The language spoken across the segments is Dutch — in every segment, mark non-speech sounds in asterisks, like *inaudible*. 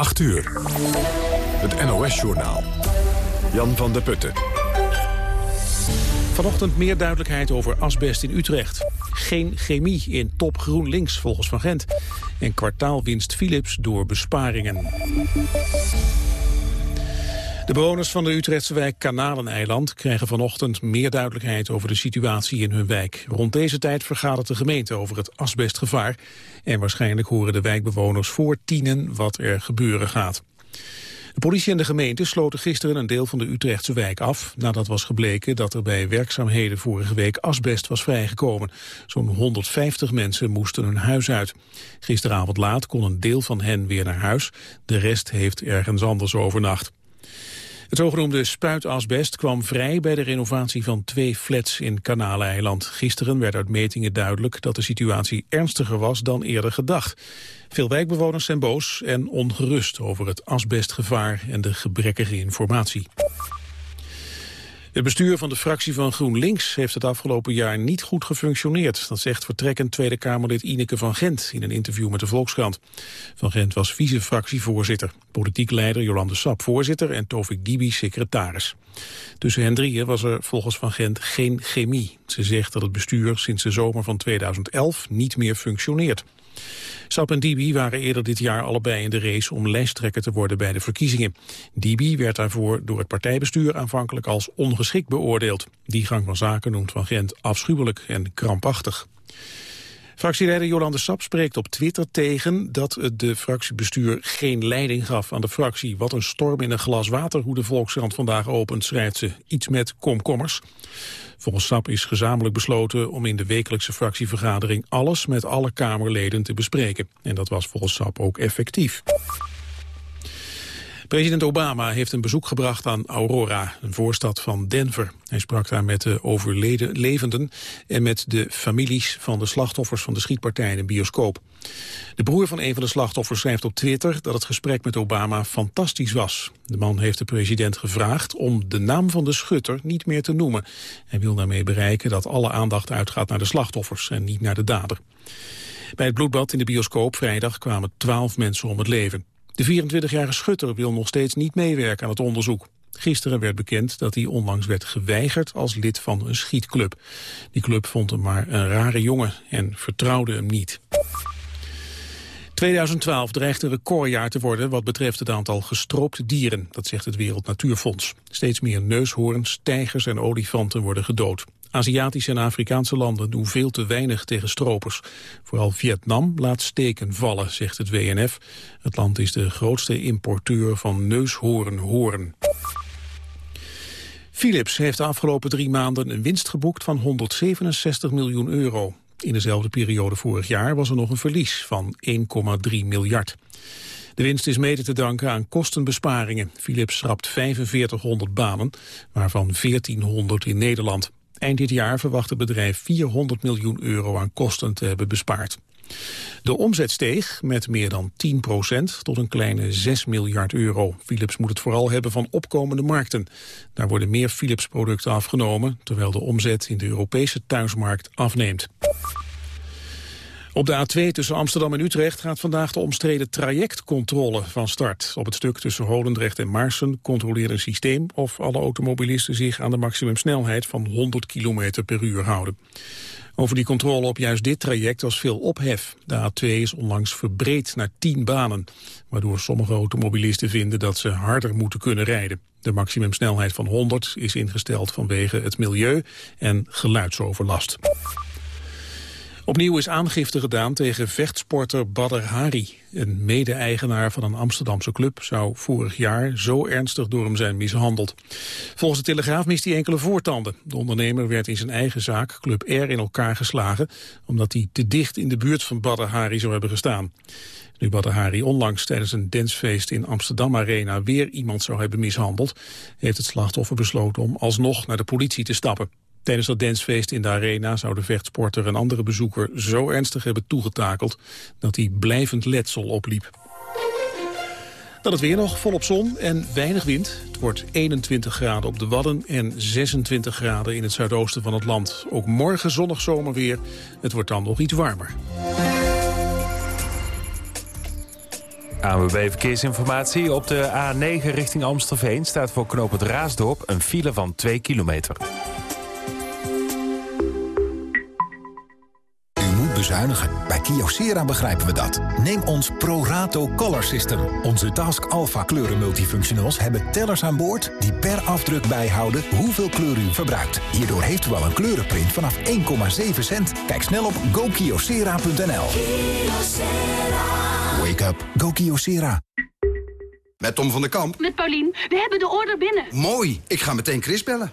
8 uur. Het NOS-journaal. Jan van der Putten. Vanochtend meer duidelijkheid over asbest in Utrecht. Geen chemie in top GroenLinks volgens Van Gent. En kwartaalwinst Philips door besparingen. De bewoners van de Utrechtse wijk Kanaleneiland krijgen vanochtend meer duidelijkheid over de situatie in hun wijk. Rond deze tijd vergadert de gemeente over het asbestgevaar. En waarschijnlijk horen de wijkbewoners voor tienen wat er gebeuren gaat. De politie en de gemeente sloten gisteren een deel van de Utrechtse wijk af... nadat was gebleken dat er bij werkzaamheden vorige week asbest was vrijgekomen. Zo'n 150 mensen moesten hun huis uit. Gisteravond laat kon een deel van hen weer naar huis. De rest heeft ergens anders overnacht. Het zogenoemde spuitasbest kwam vrij bij de renovatie van twee flats in Kanaleiland. Gisteren werd uit metingen duidelijk dat de situatie ernstiger was dan eerder gedacht. Veel wijkbewoners zijn boos en ongerust over het asbestgevaar en de gebrekkige informatie. Het bestuur van de fractie van GroenLinks heeft het afgelopen jaar niet goed gefunctioneerd. Dat zegt vertrekkend Tweede Kamerlid Ineke van Gent in een interview met de Volkskrant. Van Gent was vice-fractievoorzitter, politiek leider Jolande Sap voorzitter en Tovik Dibi secretaris. Tussen hen drieën was er volgens Van Gent geen chemie. Ze zegt dat het bestuur sinds de zomer van 2011 niet meer functioneert. Sap en Dibi waren eerder dit jaar allebei in de race om lijsttrekker te worden bij de verkiezingen. Dibi werd daarvoor door het partijbestuur aanvankelijk als ongeschikt beoordeeld. Die gang van zaken noemt Van Gent afschuwelijk en krampachtig. Fractieleider Jolande Sap spreekt op Twitter tegen dat het de fractiebestuur geen leiding gaf aan de fractie. Wat een storm in een glas water, hoe de Volkskrant vandaag opent, schrijft ze. Iets met komkommers. Volgens SAP is gezamenlijk besloten om in de wekelijkse fractievergadering alles met alle Kamerleden te bespreken. En dat was volgens SAP ook effectief. President Obama heeft een bezoek gebracht aan Aurora, een voorstad van Denver. Hij sprak daar met de overlevenden en met de families van de slachtoffers van de schietpartij in een bioscoop. De broer van een van de slachtoffers schrijft op Twitter dat het gesprek met Obama fantastisch was. De man heeft de president gevraagd om de naam van de schutter niet meer te noemen. Hij wil daarmee bereiken dat alle aandacht uitgaat naar de slachtoffers en niet naar de dader. Bij het bloedbad in de bioscoop vrijdag kwamen twaalf mensen om het leven. De 24-jarige schutter wil nog steeds niet meewerken aan het onderzoek. Gisteren werd bekend dat hij onlangs werd geweigerd als lid van een schietclub. Die club vond hem maar een rare jongen en vertrouwde hem niet. 2012 dreigt een recordjaar te worden wat betreft het aantal gestroopte dieren. Dat zegt het Wereld Natuurfonds. Steeds meer neushoorns, tijgers en olifanten worden gedood. Aziatische en Afrikaanse landen doen veel te weinig tegen stropers. Vooral Vietnam laat steken vallen, zegt het WNF. Het land is de grootste importeur van neushoornhoorn. Philips heeft de afgelopen drie maanden een winst geboekt van 167 miljoen euro. In dezelfde periode vorig jaar was er nog een verlies van 1,3 miljard. De winst is mede te danken aan kostenbesparingen. Philips schrapt 4500 banen, waarvan 1400 in Nederland. Eind dit jaar verwacht het bedrijf 400 miljoen euro aan kosten te hebben bespaard. De omzet steeg met meer dan 10% tot een kleine 6 miljard euro. Philips moet het vooral hebben van opkomende markten. Daar worden meer Philips-producten afgenomen... terwijl de omzet in de Europese thuismarkt afneemt. Op de A2 tussen Amsterdam en Utrecht gaat vandaag de omstreden trajectcontrole van start. Op het stuk tussen Holendrecht en Maarsen controleert een systeem of alle automobilisten zich aan de maximumsnelheid van 100 km per uur houden. Over die controle op juist dit traject was veel ophef. De A2 is onlangs verbreed naar 10 banen, waardoor sommige automobilisten vinden dat ze harder moeten kunnen rijden. De maximumsnelheid van 100 is ingesteld vanwege het milieu en geluidsoverlast. Opnieuw is aangifte gedaan tegen vechtsporter Badr Hari. Een mede-eigenaar van een Amsterdamse club zou vorig jaar zo ernstig door hem zijn mishandeld. Volgens de Telegraaf mist hij enkele voortanden. De ondernemer werd in zijn eigen zaak, Club R, in elkaar geslagen... omdat hij te dicht in de buurt van Badr Hari zou hebben gestaan. Nu Badr Hari onlangs tijdens een dancefeest in Amsterdam Arena... weer iemand zou hebben mishandeld... heeft het slachtoffer besloten om alsnog naar de politie te stappen. Tijdens dat dancefeest in de arena zou de vechtsporter een andere bezoeker zo ernstig hebben toegetakeld dat hij blijvend letsel opliep. Dan het weer nog, volop zon en weinig wind. Het wordt 21 graden op de Wadden en 26 graden in het zuidoosten van het land. Ook morgen zonnig zomerweer. Het wordt dan nog iets warmer. ANWB Verkeersinformatie. Op de A9 richting Amstelveen staat voor knoop het Raasdorp een file van 2 kilometer. Bezuinigen. Bij Kyocera begrijpen we dat. Neem ons ProRato Color System. Onze Task Alpha kleuren multifunctionals hebben tellers aan boord... die per afdruk bijhouden hoeveel kleur u verbruikt. Hierdoor heeft u al een kleurenprint vanaf 1,7 cent. Kijk snel op gokyocera.nl. Wake up. Go Kyocera. Met Tom van der Kamp. Met Paulien. We hebben de order binnen. Mooi. Ik ga meteen Chris bellen.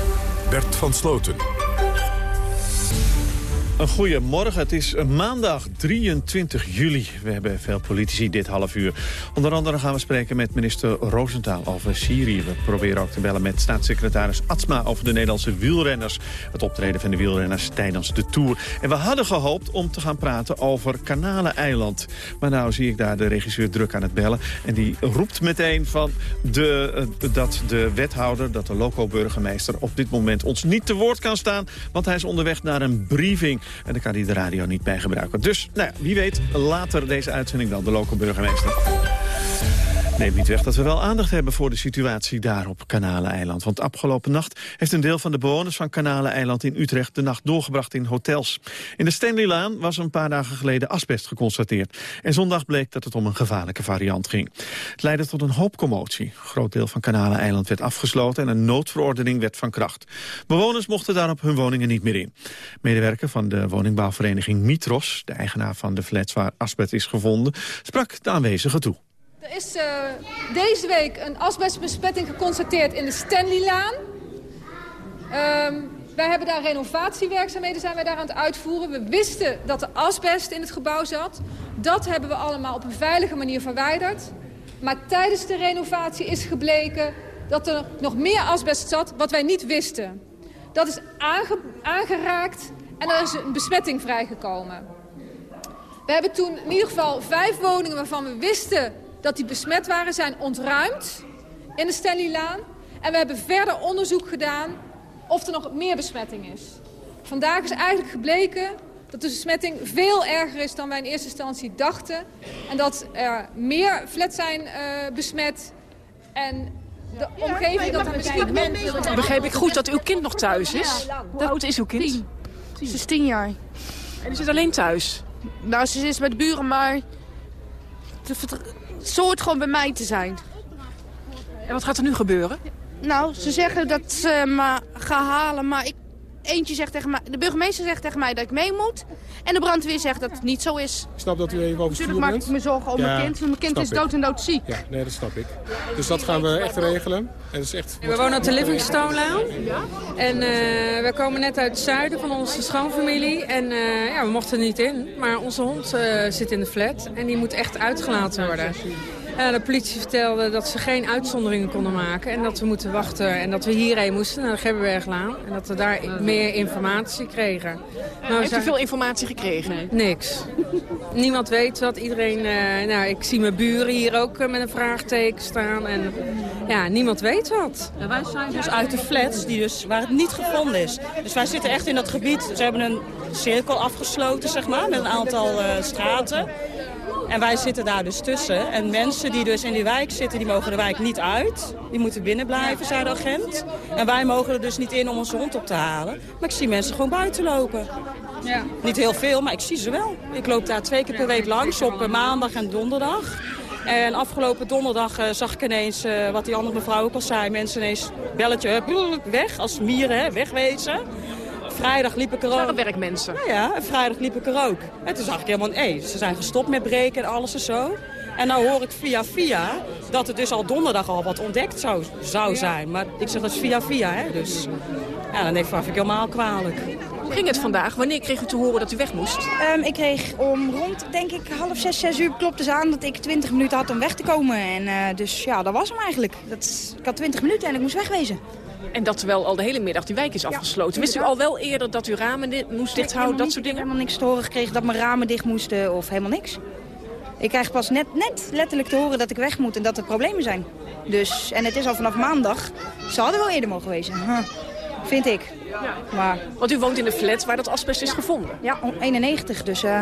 Bert van Sloten. Een goedemorgen, het is maandag 23 juli. We hebben veel politici dit half uur. Onder andere gaan we spreken met minister Roosentaal over Syrië. We proberen ook te bellen met staatssecretaris Atsma over de Nederlandse wielrenners. Het optreden van de wielrenners tijdens de Tour. En we hadden gehoopt om te gaan praten over Kanaleneiland. Maar nou zie ik daar de regisseur druk aan het bellen. En die roept meteen van de, uh, dat de wethouder, dat de loco-burgemeester... op dit moment ons niet te woord kan staan. Want hij is onderweg naar een briefing. En dan kan hij de radio niet bij gebruiken. Dus, nou wie weet, later deze uitzending dan de lokale burgemeester. Neemt niet weg dat we wel aandacht hebben voor de situatie daar op Kanaleneiland. Want afgelopen nacht heeft een deel van de bewoners van Kanaleneiland in Utrecht de nacht doorgebracht in hotels. In de Stanleylaan was een paar dagen geleden asbest geconstateerd. En zondag bleek dat het om een gevaarlijke variant ging. Het leidde tot een hoop commotie. Een groot deel van Kanaleneiland werd afgesloten en een noodverordening werd van kracht. Bewoners mochten daarop hun woningen niet meer in. Medewerker van de woningbouwvereniging Mitros, de eigenaar van de flats waar asbest is gevonden, sprak de aanwezigen toe. Er is uh, deze week een asbestbesmetting geconstateerd in de Stanleylaan. Um, wij hebben daar renovatiewerkzaamheden zijn wij daar aan het uitvoeren. We wisten dat er asbest in het gebouw zat. Dat hebben we allemaal op een veilige manier verwijderd. Maar tijdens de renovatie is gebleken dat er nog meer asbest zat wat wij niet wisten. Dat is aange aangeraakt en er is een besmetting vrijgekomen. We hebben toen in ieder geval vijf woningen waarvan we wisten dat die besmet waren, zijn ontruimd in de Stanleylaan. En we hebben verder onderzoek gedaan of er nog meer besmetting is. Vandaag is eigenlijk gebleken dat de besmetting veel erger is dan wij in eerste instantie dachten. En dat er meer flats zijn uh, besmet en de omgeving dat er misschien... Begreep ik goed dat uw kind nog thuis is? Hoe oud is uw kind? Tien. Ze is tien jaar. En ze zit alleen thuis? Nou, ze is met buren, maar soort gewoon bij mij te zijn. En wat gaat er nu gebeuren? Nou, ze zeggen dat ze me gaan halen, maar ik, eentje zegt tegen mij, de burgemeester zegt tegen mij dat ik mee moet. En de brandweer zegt dat het niet zo is. Ik snap dat u even over Natuurlijk maak ik me zorgen om Ja, mijn kind, want mijn kind is dood en dood ziek. Ja, nee, dat snap ik. Dus dat gaan we echt regelen. En dat is echt... We wonen op de Livingstone-laan. En eh, we komen net uit het zuiden van onze schoonfamilie. En eh, ja, we mochten er niet in. Maar onze hond eh, zit in de flat. En die moet echt uitgelaten worden. Ja, de politie vertelde dat ze geen uitzonderingen konden maken. En dat we moeten wachten. En dat we hierheen moesten naar de Gebbenberglaan. En dat we daar meer informatie kregen. Nou, Heeft u veel informatie gekregen? Niks. Niemand weet wat. Iedereen, eh, nou, ik zie mijn buren hier ook eh, met een vraagteken staan. En ja, niemand weet wat. wij zijn dus uit de flats die dus, waar het niet gevonden is. Dus wij zitten echt in dat gebied. Ze hebben een cirkel afgesloten, zeg maar, met een aantal eh, straten. En wij zitten daar dus tussen. En mensen die dus in die wijk zitten, die mogen de wijk niet uit. Die moeten binnen blijven, zei de agent. En wij mogen er dus niet in om onze hond op te halen. Maar ik zie mensen gewoon buiten lopen. Ja. Niet heel veel, maar ik zie ze wel. Ik loop daar twee keer per week langs, op eh, maandag en donderdag. En afgelopen donderdag eh, zag ik ineens, eh, wat die andere mevrouw ook al zei... mensen ineens belletje weg, als mieren, hè, wegwezen. Vrijdag liep ik er ook. werkmensen. Ja, ja, en vrijdag liep ik er ook. En toen zag ik helemaal, hé, ze zijn gestopt met breken en alles en zo. En nou hoor ik via via dat het dus al donderdag al wat ontdekt zou, zou zijn. Maar ik zeg dat is via via, hè. Dus ja, dan denk ik, vind ik helemaal kwalijk. Hoe ging het vandaag? Wanneer kreeg u te horen dat u weg moest? Ehm, ik kreeg om rond, denk ik, half zes, zes uur klopte ze aan dat ik 20 minuten had om weg te komen. En eh, dus ja, dat was hem eigenlijk. Dat, ik had 20 minuten en ik moest wegwezen. En dat terwijl al de hele middag die wijk is afgesloten. Wist u al wel eerder dat u ramen di moest dicht houden, dat soort dingen? Ik heb helemaal niks te horen gekregen dat mijn ramen dicht moesten of helemaal niks. Ik krijg pas net, net letterlijk te horen dat ik weg moet en dat er problemen zijn. Dus, en het is al vanaf maandag. Ze hadden wel eerder mogen wezen. Huh. Vind ik. Ja. Maar, Want u woont in de flat waar dat asbest is gevonden? Ja, 91. Dus uh,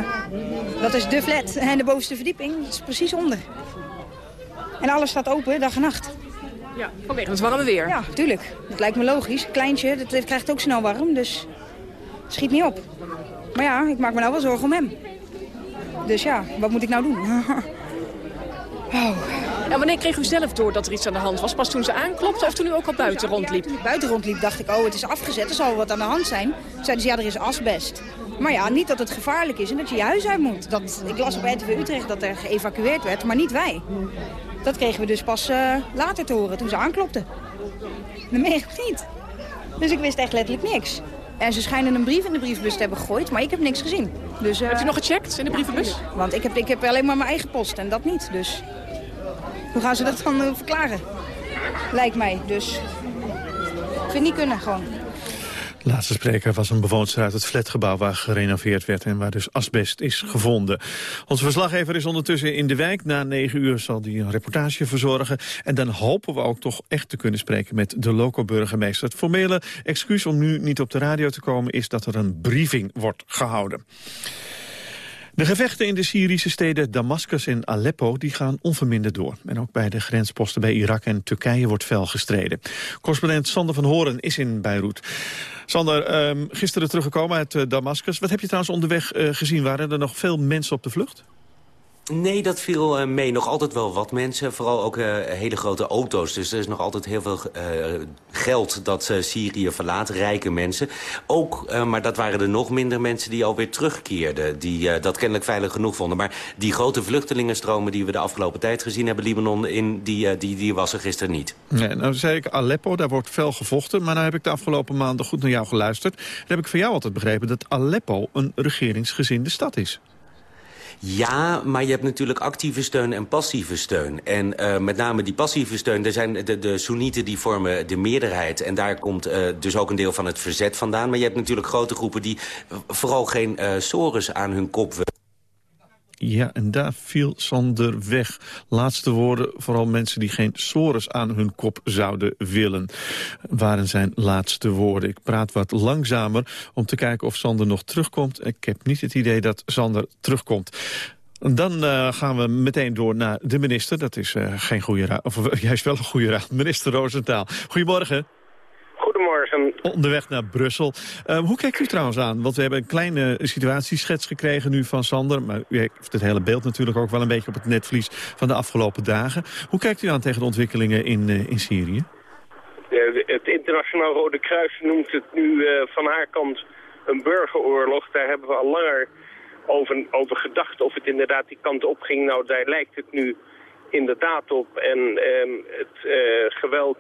dat is de flat. *laughs* En de bovenste verdieping dat is precies onder. En alles staat open, dag en nacht. Ja, vanwege het warme weer. Ja, tuurlijk. Dat lijkt me logisch. Kleintje, dat krijgt ook snel warm, dus schiet niet op. Maar ja, ik maak me nou wel zorgen om hem. Dus ja, wat moet ik nou doen? *laughs* oh. En wanneer kreeg u zelf door dat er iets aan de hand was? Pas toen ze aanklopte of toen u ook al buiten rondliep? toen ik buiten rondliep dacht ik, oh het is afgezet, er zal wat aan de hand zijn. Toen zeiden ze, ja er is asbest. Maar ja, niet dat het gevaarlijk is en dat je je huis uit moet. Dat, ik las op RTV Utrecht dat er geëvacueerd werd, maar niet wij. Dat kregen we dus pas uh, later te horen, toen ze aanklopten. Dat meen ik niet. Dus ik wist echt letterlijk niks. En ze schijnen een brief in de brievenbus te hebben gegooid, maar ik heb niks gezien. Dus, uh, Hebt u nog gecheckt in de brievenbus? Want ik heb, ik heb alleen maar mijn eigen post en dat niet. Dus hoe gaan ze dat dan uh, verklaren? Lijkt mij. Dus ik vind het niet kunnen gewoon. Laatste spreker was een bewoonster uit het flatgebouw waar gerenoveerd werd en waar dus asbest is gevonden. Onze verslaggever is ondertussen in de wijk. Na negen uur zal hij een reportage verzorgen. En dan hopen we ook toch echt te kunnen spreken met de loco-burgemeester. Het formele excuus om nu niet op de radio te komen is dat er een briefing wordt gehouden. De gevechten in de Syrische steden Damascus en Aleppo die gaan onverminderd door. En ook bij de grensposten bij Irak en Turkije wordt fel gestreden. Correspondent Sander van Horen is in Beirut. Sander, um, gisteren teruggekomen uit uh, Damascus. Wat heb je trouwens onderweg uh, gezien? Waren er nog veel mensen op de vlucht? Nee, dat viel uh, mee. Nog altijd wel wat mensen. Vooral ook uh, hele grote auto's. Dus er is nog altijd heel veel uh, geld dat Syrië verlaat. Rijke mensen. Ook, maar dat waren er nog minder mensen die alweer terugkeerden. Die dat kennelijk veilig genoeg vonden. Maar die grote vluchtelingenstromen die we de afgelopen tijd gezien hebben... Libanon, in, die, die, die was er gisteren niet. Nee, nou zei ik Aleppo, daar wordt fel gevochten. Maar nou heb ik de afgelopen maanden goed naar jou geluisterd. Dan heb ik van jou altijd begrepen dat Aleppo een regeringsgezinde stad is. Ja, maar je hebt natuurlijk actieve steun en passieve steun. En uh, met name die passieve steun, er zijn de, de Soenieten die vormen de meerderheid. En daar komt uh, dus ook een deel van het verzet vandaan. Maar je hebt natuurlijk grote groepen die vooral geen uh, sores aan hun kop willen. Ja, en daar viel Sander weg. Laatste woorden, vooral mensen die geen sores aan hun kop zouden willen. Waren zijn laatste woorden. Ik praat wat langzamer om te kijken of Sander nog terugkomt. Ik heb niet het idee dat Sander terugkomt. Dan uh, gaan we meteen door naar de minister. Dat is uh, geen goede raad, of *laughs* juist wel een goede raad. Minister Roosentaal. Goedemorgen. Goedemorgen. Onderweg naar Brussel. Uh, hoe kijkt u trouwens aan? Want we hebben een kleine situatieschets gekregen nu van Sander. Maar u heeft het hele beeld natuurlijk ook wel een beetje op het netvlies van de afgelopen dagen. Hoe kijkt u aan tegen de ontwikkelingen in, uh, in Syrië? het Internationaal Rode Kruis noemt het nu uh, van haar kant een burgeroorlog. Daar hebben we al langer over, over gedacht of het inderdaad die kant op ging. Nou, daar lijkt het nu inderdaad op. En ehm, het geweld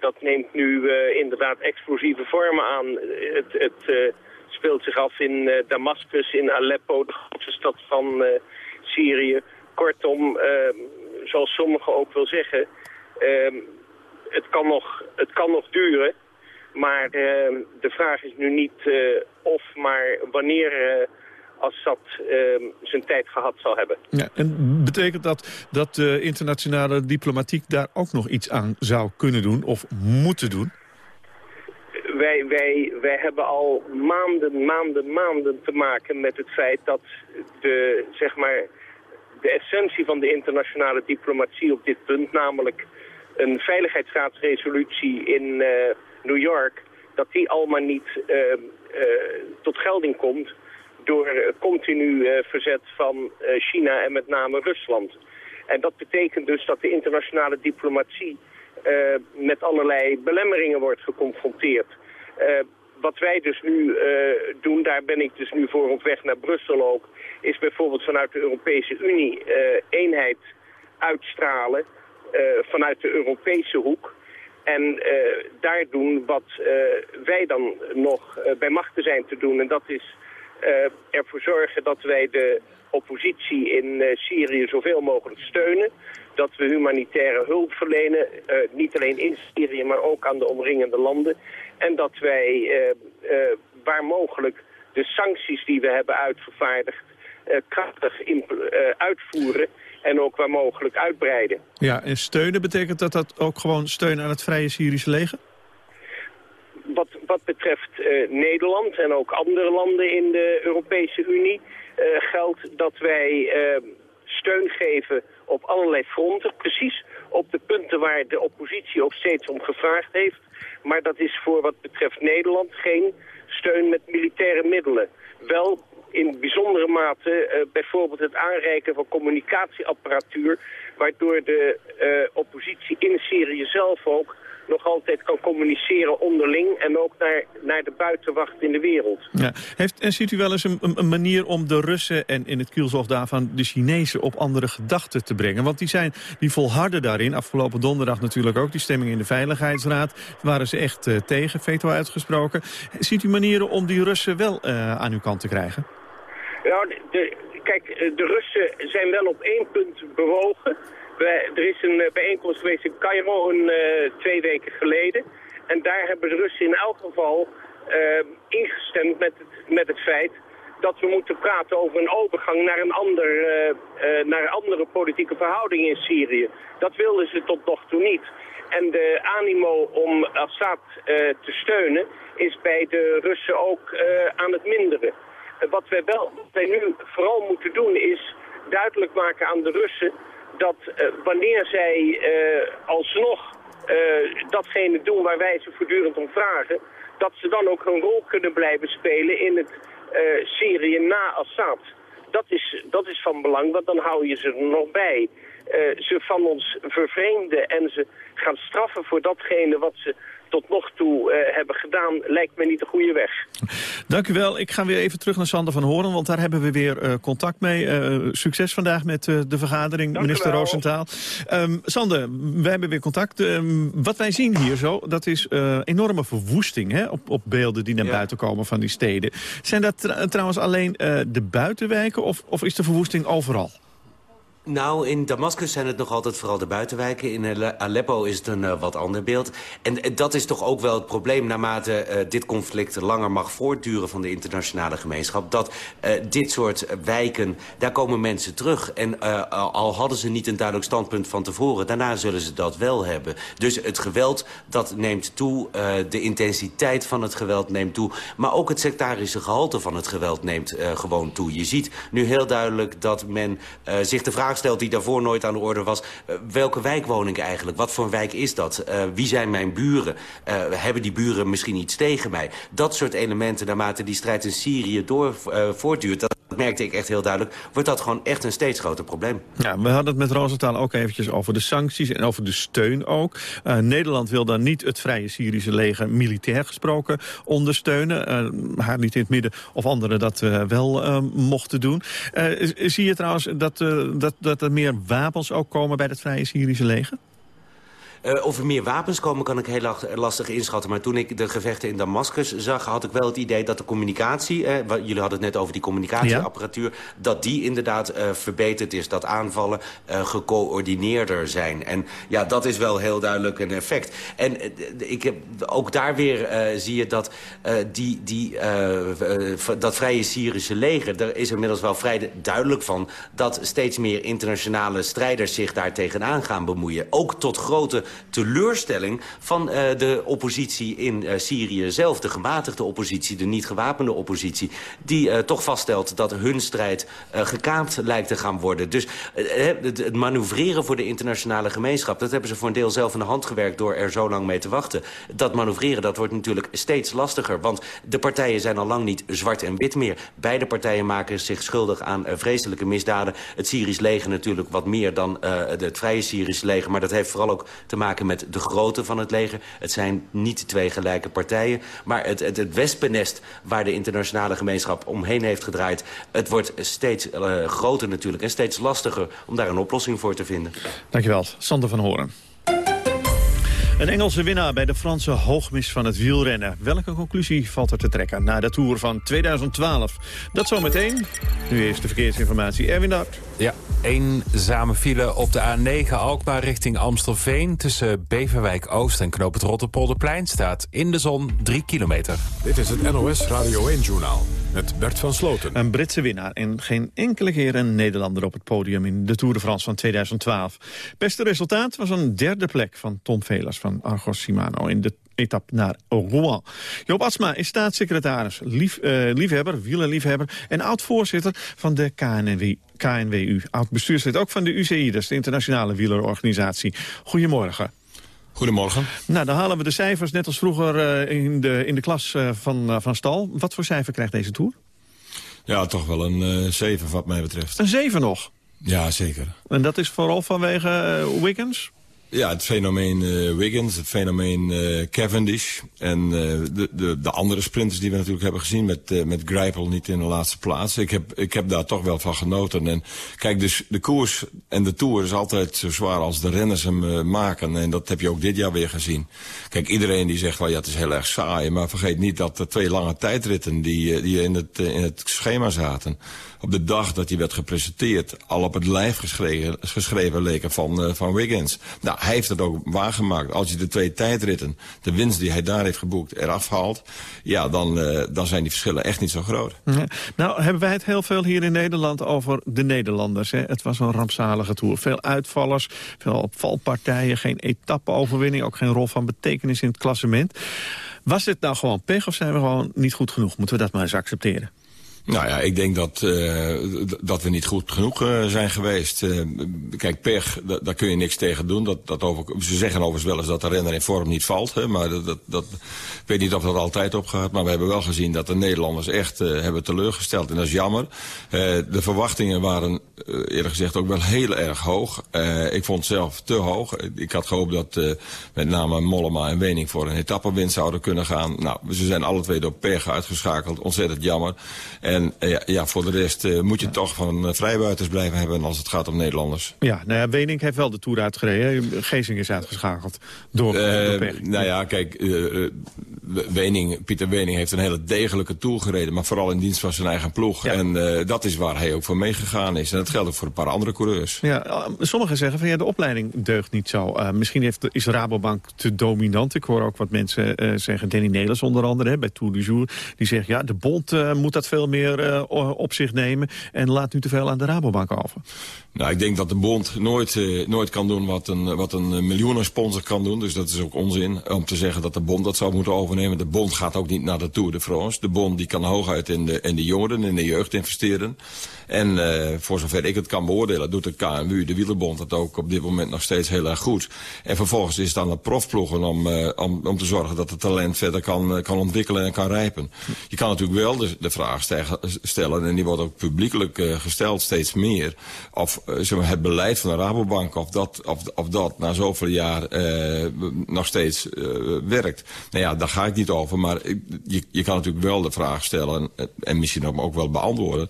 dat neemt nu uh, inderdaad explosieve vormen aan. Het, het uh, speelt zich af in uh, Damascus, in Aleppo, de grootste stad van Syrië. Kortom, ehm, zoals sommigen ook wil zeggen, ehm, het, kan nog, het kan nog duren. Maar ehm, de vraag is nu niet of, maar wanneer Assad uh, zijn tijd gehad zal hebben. Ja, en betekent dat dat de internationale diplomatiek daar ook nog iets aan zou kunnen doen of moeten doen? Wij, wij, wij hebben al maanden, maanden, maanden te maken met het feit dat de, zeg maar, de essentie van de internationale diplomatie op dit punt, namelijk een veiligheidsraadsresolutie in uh, New York, dat die allemaal niet uh, uh, tot gelding komt door eh, continu eh, verzet van eh, China en met name Rusland. En dat betekent dus dat de internationale diplomatie met allerlei belemmeringen wordt geconfronteerd. wat wij dus nu doen, daar ben ik dus nu voor op weg naar Brussel ook, is bijvoorbeeld vanuit de Europese Unie eenheid uitstralen vanuit de Europese hoek. En daar doen wat wij dan nog bij machten zijn te doen. En dat is ervoor zorgen dat wij de oppositie in Syrië zoveel mogelijk steunen dat we humanitaire hulp verlenen, uh, niet alleen in Syrië, maar ook aan de omringende landen. En dat wij waar mogelijk de sancties die we hebben uitgevaardigd krachtig uitvoeren en ook waar mogelijk uitbreiden. Ja, en steunen betekent dat dat ook gewoon steun aan het Vrije Syrische leger? Wat, wat betreft Nederland en ook andere landen in de Europese Unie geldt dat wij steun geven op allerlei fronten. Precies op de punten waar de oppositie ook steeds om gevraagd heeft. Maar dat is voor wat betreft Nederland geen steun met militaire middelen. Wel in bijzondere mate bijvoorbeeld het aanreiken van communicatieapparatuur... waardoor de oppositie in Syrië zelf ook nog altijd kan communiceren onderling... en ook naar, naar de buitenwacht in de wereld. Ja. Heeft, en ziet u wel eens een, een manier om de Russen en in het kielzog daarvan de Chinezen op andere gedachten te brengen? Want die, zijn, die volharden daarin. Afgelopen donderdag natuurlijk ook, die stemming in de Veiligheidsraad. Waren ze echt uh, tegen, veto uitgesproken. Ziet u manieren om die Russen wel uh, aan uw kant te krijgen? Nou, de, de, kijk, de Russen zijn wel op één punt bewogen er is een eh, bijeenkomst geweest in Cairo uh, twee weken geleden. En daar hebben de Russen in elk geval ingestemd met het, met het feit dat we moeten praten over een overgang naar een, ander, naar andere politieke verhouding in Syrië. Dat wilden ze tot nog toe niet. En de animo om Assad te steunen is bij de Russen ook aan het minderen. wat wij, wel, wat wij nu vooral moeten doen is duidelijk maken aan de Russen dat uh, wanneer zij uh, alsnog uh, datgene doen waar wij ze voortdurend om vragen, dat ze dan ook hun rol kunnen blijven spelen in het Syrië na Assad. Dat is, dat is van belang, want dan hou je ze er nog bij. ze van ons vervreemden en ze gaan straffen voor datgene wat ze tot nog toe uh, hebben gedaan, lijkt me niet de goede weg. Dank u wel. Ik ga weer even terug naar Sander van Horen, want daar hebben we weer uh, contact mee. Uh, succes vandaag met de vergadering, Dank minister Roosentaal. Um, Sander, we hebben weer contact. Um, wat wij zien hier zo, dat is enorme verwoesting hè, op, op beelden die naar ja. buiten komen van die steden. Zijn dat tr trouwens alleen de buitenwijken of, of is de verwoesting overal? Nou, in Damascus zijn het nog altijd vooral de buitenwijken. In Aleppo is het een uh, wat ander beeld. En uh, dat is toch ook wel het probleem... naarmate uh, dit conflict langer mag voortduren van de internationale gemeenschap... dat dit soort wijken, daar komen mensen terug. En al hadden ze niet een duidelijk standpunt van tevoren... daarna zullen ze dat wel hebben. Dus het geweld, dat neemt toe. de intensiteit van het geweld neemt toe. Maar ook het sectarische gehalte van het geweld neemt gewoon toe. Je ziet nu heel duidelijk dat men zich de vraag stelt die daarvoor nooit aan de orde was. Uh, welke wijk woon ik eigenlijk? Wat voor wijk is dat? Uh, wie zijn mijn buren? Uh, hebben die buren misschien iets tegen mij? Dat soort elementen, naarmate die strijd in Syrië door voortduurt... merkte ik echt heel duidelijk, wordt dat gewoon echt een steeds groter probleem. Ja, we hadden het met Rosenthal ook eventjes over de sancties en over de steun ook. Nederland wil dan niet het Vrije Syrische leger militair gesproken ondersteunen. haar niet in het midden of anderen dat wel mochten doen. zie je trouwens dat, dat dat er meer wapens ook komen bij het Vrije Syrische leger? Uh, of er meer wapens komen kan ik heel lastig inschatten. Maar toen ik de gevechten in Damascus zag... had ik wel het idee dat de communicatie... Eh, jullie hadden het net over die communicatieapparatuur... Ja. dat die inderdaad uh, verbeterd is. Dat aanvallen gecoördineerder zijn. En ja, dat is wel heel duidelijk een effect. En ik heb, ook daar weer zie je dat die, die, dat vrije Syrische leger... er is inmiddels wel vrij duidelijk van... dat steeds meer internationale strijders zich daar tegenaan gaan bemoeien. Ook tot grote teleurstelling van uh, de oppositie in uh, Syrië zelf. De gematigde oppositie, de niet gewapende oppositie. Die uh, toch vaststelt dat hun strijd gekaapt lijkt te gaan worden. Dus het, manoeuvreren voor de internationale gemeenschap... dat hebben ze voor een deel zelf in de hand gewerkt door er zo lang mee te wachten. Dat manoeuvreren dat wordt natuurlijk steeds lastiger. Want de partijen zijn al lang niet zwart en wit meer. Beide partijen maken zich schuldig aan vreselijke misdaden. Het Syrisch leger natuurlijk wat meer dan het vrije Syrisch leger. Maar dat heeft vooral ook te maken maken met de grootte van het leger. Het zijn niet twee gelijke partijen. Maar het, het, het wespennest waar de internationale gemeenschap omheen heeft gedraaid... het wordt steeds uh, groter natuurlijk en steeds lastiger om daar een oplossing voor te vinden. Dankjewel, Sander van Horen. Een Engelse winnaar bij de Franse hoogmis van het wielrennen. Welke conclusie valt er te trekken na de Tour van 2012? Dat zometeen. Nu eerst de verkeersinformatie. Erwin Dart. Ja, eenzame file op de A9 Alkmaar richting Amstelveen... tussen Beverwijk Oost en Knoop het Rotterpolderplein... staat in de zon 3 kilometer. Dit is het NOS Radio 1-journaal met Bert van Sloten. Een Britse winnaar en geen enkele keer een Nederlander op het podium... in de Tour de France van 2012. Beste resultaat was een derde plek van Tom Velers van Argos Shimano... in de etappe naar Rouen. Joop Asma is staatssecretaris, lief, uh, liefhebber, wielerliefhebber... en oud-voorzitter van de KNW, KNWU. Oud-bestuurslid ook van de UCI, dat is de internationale wielerorganisatie. Goedemorgen. Goedemorgen. Nou, dan halen we de cijfers net als vroeger uh, in, de, in de klas uh, van, uh, van Stal. Wat voor cijfer krijgt deze Tour? Ja, toch wel een 7 wat mij betreft. Een 7 nog? Ja, zeker. En dat is vooral vanwege Wiggins? Ja, het fenomeen uh, Wiggins, het fenomeen uh, Cavendish... en uh, de, de, de andere sprinters die we natuurlijk hebben gezien... met, met Grijpel niet in de laatste plaats. Ik heb, ik heb daar toch wel van genoten. En kijk, dus de koers en de Tour is altijd zo zwaar als de renners hem maken. En dat heb je ook dit jaar weer gezien. Kijk, iedereen die zegt, wel, ja, het is heel erg saai... maar vergeet niet dat de twee lange tijdritten die, die in, het, in het schema zaten op de dag dat hij werd gepresenteerd... al op het lijf geschreven, geschreven leken van, uh, van Wiggins. Nou, hij heeft het ook waargemaakt. Als je de twee tijdritten, de winst die hij daar heeft geboekt, eraf haalt... ja, dan, uh, dan zijn die verschillen echt niet zo groot. Ja. Nou, hebben wij het heel veel hier in Nederland over de Nederlanders. Hè? Het was een rampzalige tour. Veel uitvallers, veel opvalpartijen, geen etappe-overwinning... ook geen rol van betekenis in het klassement. Was dit nou gewoon pech of zijn we gewoon niet goed genoeg? Moeten we dat maar eens accepteren? Nou ja, ik denk dat, uh, dat we niet goed genoeg uh, zijn geweest. Uh, kijk, pech, daar kun je niks tegen doen. Dat, dat over, ze zeggen overigens wel eens dat de renner in vorm niet valt. Hè, maar dat, dat, dat, ik weet niet of dat altijd opgaat. Maar we hebben wel gezien dat de Nederlanders echt hebben teleurgesteld. En dat is jammer. de verwachtingen waren eerlijk gezegd ook wel heel erg hoog. ik vond het zelf te hoog. Ik had gehoopt dat met name Mollema en Wening voor een etappewinst zouden kunnen gaan. Nou, ze zijn alle twee door pech uitgeschakeld. Ontzettend jammer. En ja, ja, voor de rest uh, moet je toch van uh, vrijbuiters blijven hebben als het gaat om Nederlanders. Ja, nou ja, Wening heeft wel de Tour uitgereden. Geesing is uitgeschakeld door, uh, door pech. Nou ja, kijk, Wening, Pieter Wening heeft een hele degelijke Tour gereden. Maar vooral in dienst van zijn eigen ploeg. Ja. En dat is waar hij ook voor meegegaan is. En dat geldt ook voor een paar andere coureurs. Ja, sommigen zeggen van ja, de opleiding deugt niet zo. misschien heeft, is Rabobank te dominant. Ik hoor ook wat mensen zeggen. Danny Nelis onder andere hè, bij Tour du Jour. Die zegt ja, de bond moet dat veel meer uh, op zich nemen... en laat nu te veel aan de Rabobank over? Nou, ik denk dat de bond nooit, uh, nooit kan doen wat een, wat een miljoenensponsor kan doen. Dus dat is ook onzin om te zeggen dat de bond dat zou moeten overnemen. De bond gaat ook niet naar de Tour de France. De bond die kan hooguit in de, in de jongeren, in de jeugd investeren. En uh, voor zover ik het kan beoordelen, doet de KMU, de wielerbond, dat ook op dit moment nog steeds heel erg goed. En vervolgens is het aan de profploegen om, uh, om, om te zorgen dat het talent verder kan, kan ontwikkelen en kan rijpen. Je kan natuurlijk wel de, de vraag stellen, en die wordt ook publiekelijk gesteld steeds meer, of zeg maar, het beleid van de Rabobank, of dat, of, of dat na zoveel jaar nog steeds werkt. Nou ja, daar ga ik niet over, maar je, je kan natuurlijk wel de vraag stellen, en, en misschien ook wel beantwoorden,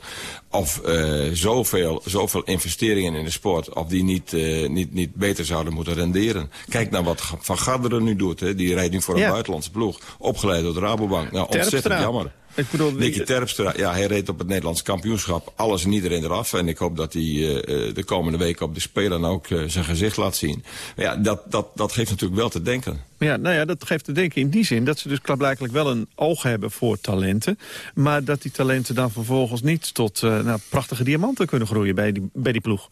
of uh, zoveel, zoveel investeringen in de sport... of die niet, uh, niet, niet beter zouden moeten renderen. Kijk naar wat Van Garderen nu doet. Hè. Die rijdt nu voor een ja. buitenlandse ploeg. Opgeleid door de Rabobank. Nou, ontzettend jammer. Ik bedoel, Nicky Terpstra, ja, hij reed op het Nederlands kampioenschap alles en iedereen eraf. En ik hoop dat hij uh, de komende weken op de Spelen ook uh, zijn gezicht laat zien. Maar ja, dat, dat, dat geeft natuurlijk wel te denken. Ja, nou ja, dat geeft te denken in die zin dat ze dus klaarblijkelijk wel een oog hebben voor talenten. Maar dat die talenten dan vervolgens niet tot uh, nou, prachtige diamanten kunnen groeien bij die, bij die ploeg.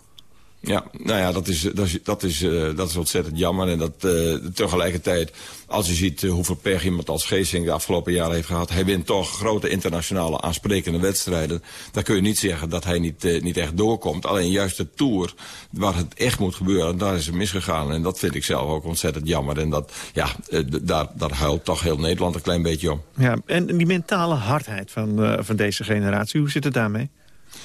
Ja, nou ja, dat is, dat is, dat is, uh, dat is ontzettend jammer. En dat uh, tegelijkertijd, als je ziet uh, hoeveel pech iemand als Geesing de afgelopen jaren heeft gehad. Hij wint toch grote internationale aansprekende wedstrijden. Dan kun je niet zeggen dat hij niet, niet echt doorkomt. Alleen juist de Tour, waar het echt moet gebeuren, daar is het misgegaan. En dat vind ik zelf ook ontzettend jammer. En dat, ja, daar, daar huilt toch heel Nederland een klein beetje om. Ja, en die mentale hardheid van, van deze generatie, hoe zit het daarmee?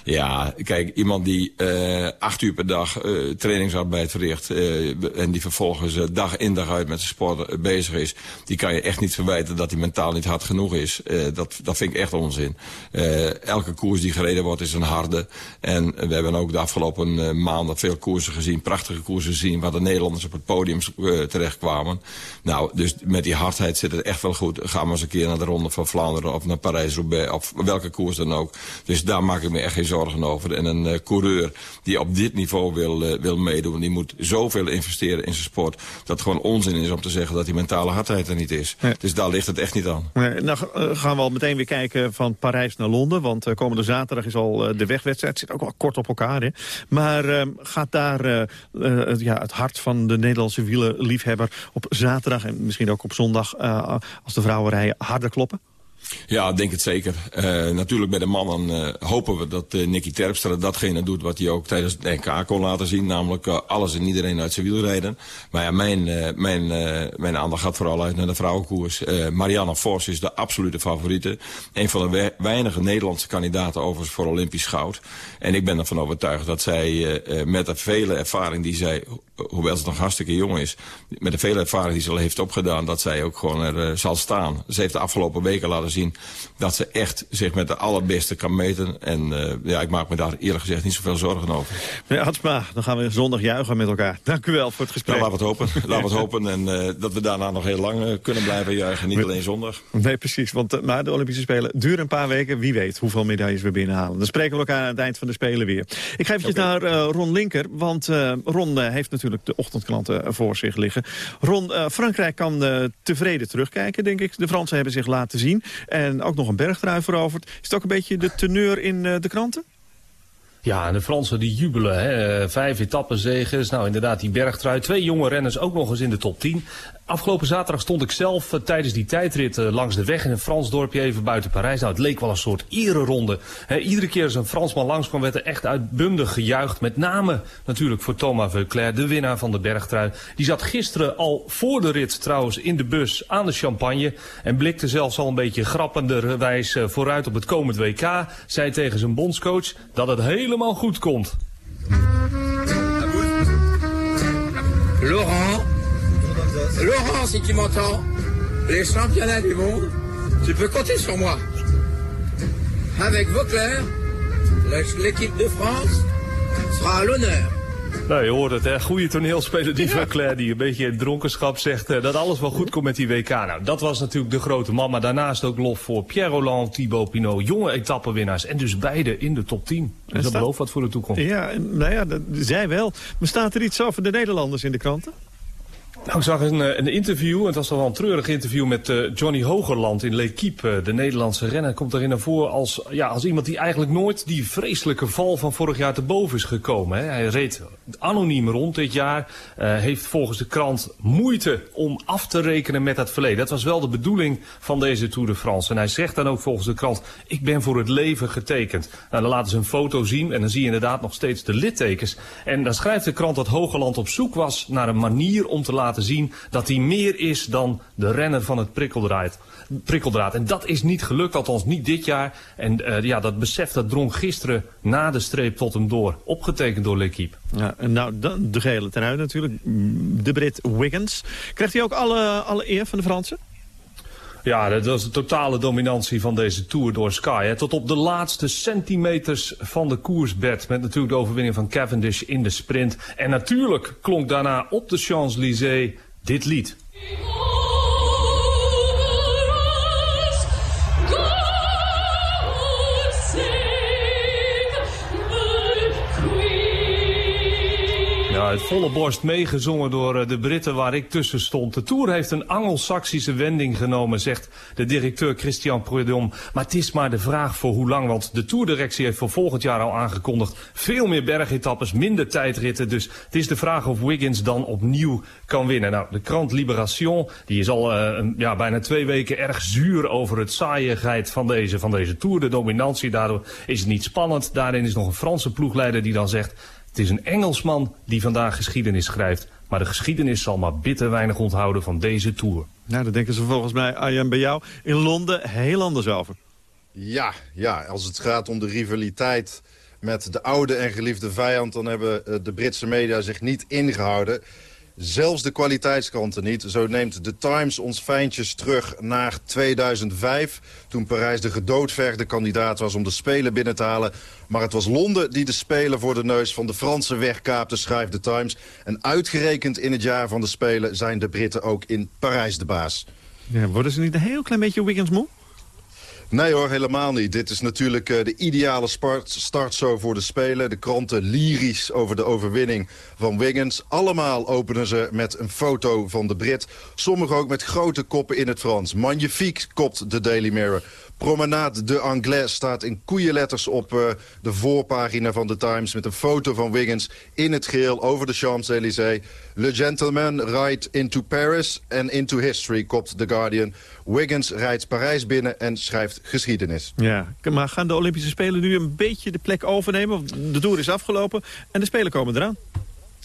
Ja, kijk, iemand die uh, acht uur per dag uh, trainingsarbeid verricht... Uh, en die vervolgens dag in dag uit met zijn sport bezig is... die kan je echt niet verwijten dat hij mentaal niet hard genoeg is. dat, dat vind ik echt onzin. elke koers die gereden wordt is een harde. En we hebben ook de afgelopen maanden veel koersen gezien... prachtige koersen gezien waar de Nederlanders op het podium terechtkwamen. Nou, dus met die hardheid zit het echt wel goed. Gaan we eens een keer naar de Ronde van Vlaanderen of naar Parijs-Roubaix... of welke koers dan ook. Dus daar maak ik me echt geen zorgen over. En een uh, coureur die op dit niveau wil, uh, wil meedoen... die moet zoveel investeren in zijn sport... dat het gewoon onzin is om te zeggen dat die mentale hardheid er niet is. Dus daar ligt het echt niet aan. Nee, nou uh, gaan we al meteen weer kijken van Parijs naar Londen. Want komende zaterdag is al de wegwedstrijd. Het zit ook wel kort op elkaar. Hè? Maar ehm, gaat daar ja, het hart van de Nederlandse wielerliefhebber... op zaterdag en misschien ook op zondag... als de vrouwen rijden harder kloppen? Ja, ik denk het zeker. Uh, natuurlijk bij de mannen uh, hopen we dat uh, Nicky Terpstra datgene doet wat hij ook tijdens het NK kon laten zien. Namelijk alles en iedereen uit zijn wiel rijden. Maar ja, mijn, mijn, mijn aandacht gaat vooral uit naar de vrouwenkoers. Marianne Vos is de absolute favoriete. Een van de weinige Nederlandse kandidaten overigens voor Olympisch goud. En ik ben ervan overtuigd dat zij met de vele ervaring die zij, hoewel ze nog hartstikke jong is, met de vele ervaring die ze al heeft opgedaan, dat zij ook gewoon er zal staan. Ze heeft de afgelopen weken laten zien dat ze echt zich met de allerbeste kan meten. En uh, ja, ik maak me daar eerlijk gezegd niet zoveel zorgen over. Meneer dan gaan we zondag juichen met elkaar. Dank u wel voor het gesprek. Nou, laten we het hopen. *laughs* laten we het hopen en uh, dat we daarna nog heel lang kunnen blijven juichen. Niet alleen zondag. Nee, precies. Want maar de Olympische Spelen duren een paar weken. Wie weet hoeveel medailles we binnenhalen. Dan spreken we elkaar aan het eind van de Spelen weer. Ik ga even okay. naar Ron Linker. Want Ron heeft natuurlijk de ochtendklanten voor zich liggen. Ron, Frankrijk kan tevreden terugkijken, denk ik. De Fransen hebben zich laten zien. En ook nog een bergtrui veroverd. Is het ook een beetje de teneur in de kranten? Ja, en de Fransen die jubelen. Hè. Vijf etappenzegers. Nou, inderdaad, die bergtrui. Twee jonge renners ook nog eens in de top 10. Afgelopen zaterdag stond ik zelf uh, tijdens die tijdrit uh, langs de weg in een Frans dorpje even buiten Parijs. Nou, het leek wel een soort ereronde. He, iedere keer als een Fransman langskwam werd er echt uitbundig gejuicht. Met name natuurlijk voor Thomas Veuclair, de winnaar van de bergtrui. Die zat gisteren al voor de rit trouwens in de bus aan de champagne. En blikte zelfs al een beetje grappenderwijs uh, vooruit op het komend WK. Zei tegen zijn bondscoach dat het helemaal goed komt. Laurent Laurent, si tu m'entends, les championnats du monde, tu peux compter sur moi. Avec Vauclair, l'équipe de France sera à l'honneur. Nou, je hoort het, hè. Goede toneelspeler die Vauclair, die een beetje in dronkenschap zegt uh, dat alles wel goed komt met die WK. Nou, dat was natuurlijk de grote man, maar daarnaast ook lof voor Pierre Roland, Thibaut Pinot, jonge etappenwinnaars. En dus beide in de top 10. Dus dat belooft wat voor de toekomst. Ja, nou ja, dat, zij wel. Maar staat er iets over de Nederlanders in de kranten? Nou, ik zag een, een interview, het was al wel een treurig interview met uh, Johnny Hogerland in L'Equipe. Uh, de Nederlandse renner komt erin naar voren als, ja, als iemand die eigenlijk nooit die vreselijke val van vorig jaar te boven is gekomen. Hè. Hij reed anoniem rond dit jaar, heeft volgens de krant moeite om af te rekenen met het verleden. Dat was wel de bedoeling van deze Tour de France. En hij zegt dan ook volgens de krant, ik ben voor het leven getekend. Nou, dan laten ze een foto zien en dan zie je inderdaad nog steeds de littekens. En dan schrijft de krant dat Hogerland op zoek was naar een manier om te laten laten zien dat hij meer is dan de renner van het prikkeldraad. prikkeldraad. En dat is niet gelukt, althans niet dit jaar. En uh, ja, dat besef dat drong gisteren na de streep tot hem door. Opgetekend door L'Equipe. Ja, nou, de gele tenuit natuurlijk. De Brit Wiggins. Krijgt hij ook alle, alle eer van de Fransen? Ja, dat was de totale dominantie van deze Tour door Sky. Hè. Tot op de laatste centimeters van de koersbed. Met natuurlijk de overwinning van Cavendish in de sprint. En natuurlijk klonk daarna op de Champs-Élysées dit lied. Uit volle borst meegezongen door eh, de Britten waar ik tussen stond. De Tour heeft een angelsaksische wending genomen, zegt de directeur Christian Prudhomme. Maar het is maar de vraag voor hoe lang, want de Tourdirectie heeft voor volgend jaar al aangekondigd veel meer bergetappes, minder tijdritten. Dus het is de vraag of Wiggins dan opnieuw kan winnen. Nou, de krant Libération, die is al uh, ja, bijna twee weken erg zuur over het saaiigheid van deze, van deze Tour. De dominantie, daardoor is niet spannend. Daarin is nog een Franse ploegleider die dan zegt... Het is een Engelsman die vandaag geschiedenis schrijft. Maar de geschiedenis zal maar bitter weinig onthouden van deze Tour. Nou, daar denken ze volgens mij, Arjen, bij jou in Londen heel anders over. Ja, ja, als het gaat om de rivaliteit met de oude en geliefde vijand... dan hebben eh, de Britse media zich niet ingehouden. Zelfs de kwaliteitskranten niet. Zo neemt The Times ons fijntjes terug naar 2005... toen Parijs de gedoodvergde kandidaat was om de Spelen binnen te halen. Maar het was Londen die de Spelen voor de neus van de Fransen wegkaapte, schrijft The Times. En uitgerekend in het jaar van de Spelen zijn de Britten ook in Parijs de baas. Ja, worden ze niet een heel klein beetje Wiggins moe? Nee hoor, helemaal niet. Dit is natuurlijk uh, de ideale start zo voor de Spelen. De kranten lyrisch over de overwinning van Wiggins. Allemaal openen ze met een foto van de Brit. Sommigen ook met grote koppen in het Frans. Magnifique kopt de Daily Mirror. Promenade de Anglais staat in koeienletters op uh, de voorpagina van de Times... met een foto van Wiggins in het geel over de Champs-Élysées. Le gentleman ride into Paris and into history, kopt The Guardian. Wiggins rijdt Parijs binnen en schrijft geschiedenis. Ja, maar gaan de Olympische Spelen nu een beetje de plek overnemen? De Tour is afgelopen en de Spelen komen eraan.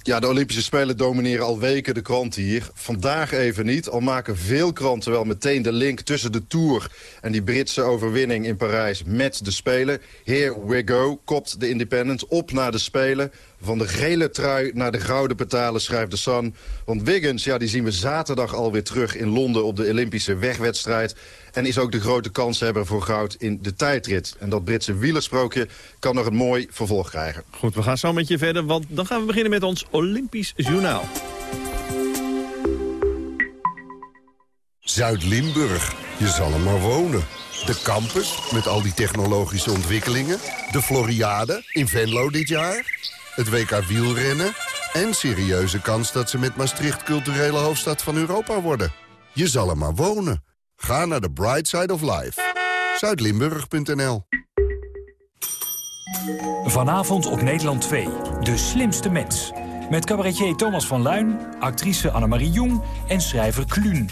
Ja, de Olympische Spelen domineren al weken de kranten hier. Vandaag even niet, al maken veel kranten wel meteen de link tussen de Tour... en die Britse overwinning in Parijs met de Spelen. Here we go, kopt de Independent, op naar de Spelen. Van de gele trui naar de gouden petalen, schrijft de Sun. Want Wiggins, ja, die zien we zaterdag alweer terug in Londen... op de Olympische wegwedstrijd. En is ook de grote kanshebber voor goud in de tijdrit. En dat Britse wielersprookje kan nog een mooi vervolg krijgen. Goed, we gaan zo met je verder, want dan gaan we beginnen met ons Olympisch Journaal. Zuid-Limburg, je zal er maar wonen. De campus, met al die technologische ontwikkelingen. De Floriade, in Venlo dit jaar. Het WK wielrennen. En serieuze kans dat ze met Maastricht culturele hoofdstad van Europa worden. Je zal er maar wonen. Ga naar de Bright Side of Life. Zuidlimburg.nl Vanavond op Nederland 2. De slimste mens. Met cabaretier Thomas van Luin, actrice Annemarie Jong en schrijver Kluun.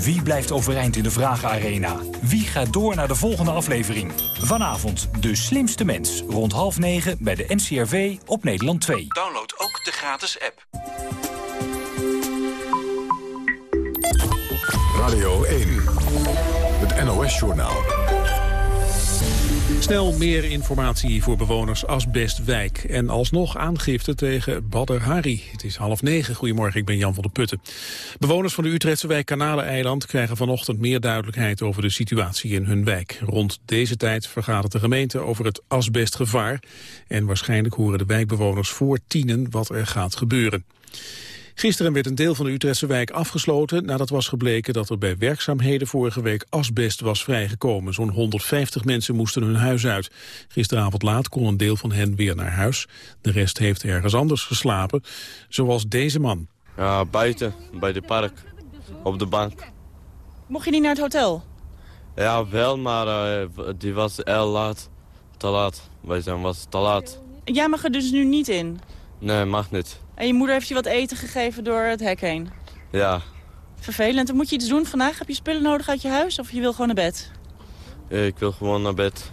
Wie blijft overeind in de Vragenarena? Wie gaat door naar de volgende aflevering? Vanavond De Slimste Mens. Rond half negen bij de NCRV op Nederland 2. Download ook de gratis app. Radio 1. Het NOS-journaal. Snel meer informatie voor bewoners Asbestwijk. En alsnog aangifte tegen Badr Hari. Het is half negen. Goedemorgen, ik ben Jan van der Putten. Bewoners van de Utrechtse wijk Kanaleneiland krijgen vanochtend meer duidelijkheid over de situatie in hun wijk. Rond deze tijd vergadert de gemeente over het asbestgevaar. En waarschijnlijk horen de wijkbewoners voor tienen wat er gaat gebeuren. Gisteren werd een deel van de Utrechtse wijk afgesloten nadat was gebleken dat er bij werkzaamheden vorige week asbest was vrijgekomen. Zo'n 150 mensen moesten hun huis uit. Gisteravond laat kon een deel van hen weer naar huis. De rest heeft ergens anders geslapen, zoals deze man. Ja, buiten, bij de park, op de bank. Mocht je niet naar het hotel? Ja, wel, maar uh, die was heel laat. Te laat. Wij zijn was te laat. Jij mag er dus nu niet in? Nee, mag niet. En je moeder heeft je wat eten gegeven door het hek heen? Ja. Vervelend. Dan moet je iets doen vandaag. Heb je spullen nodig uit je huis of je wil gewoon naar bed? Ik wil gewoon naar bed.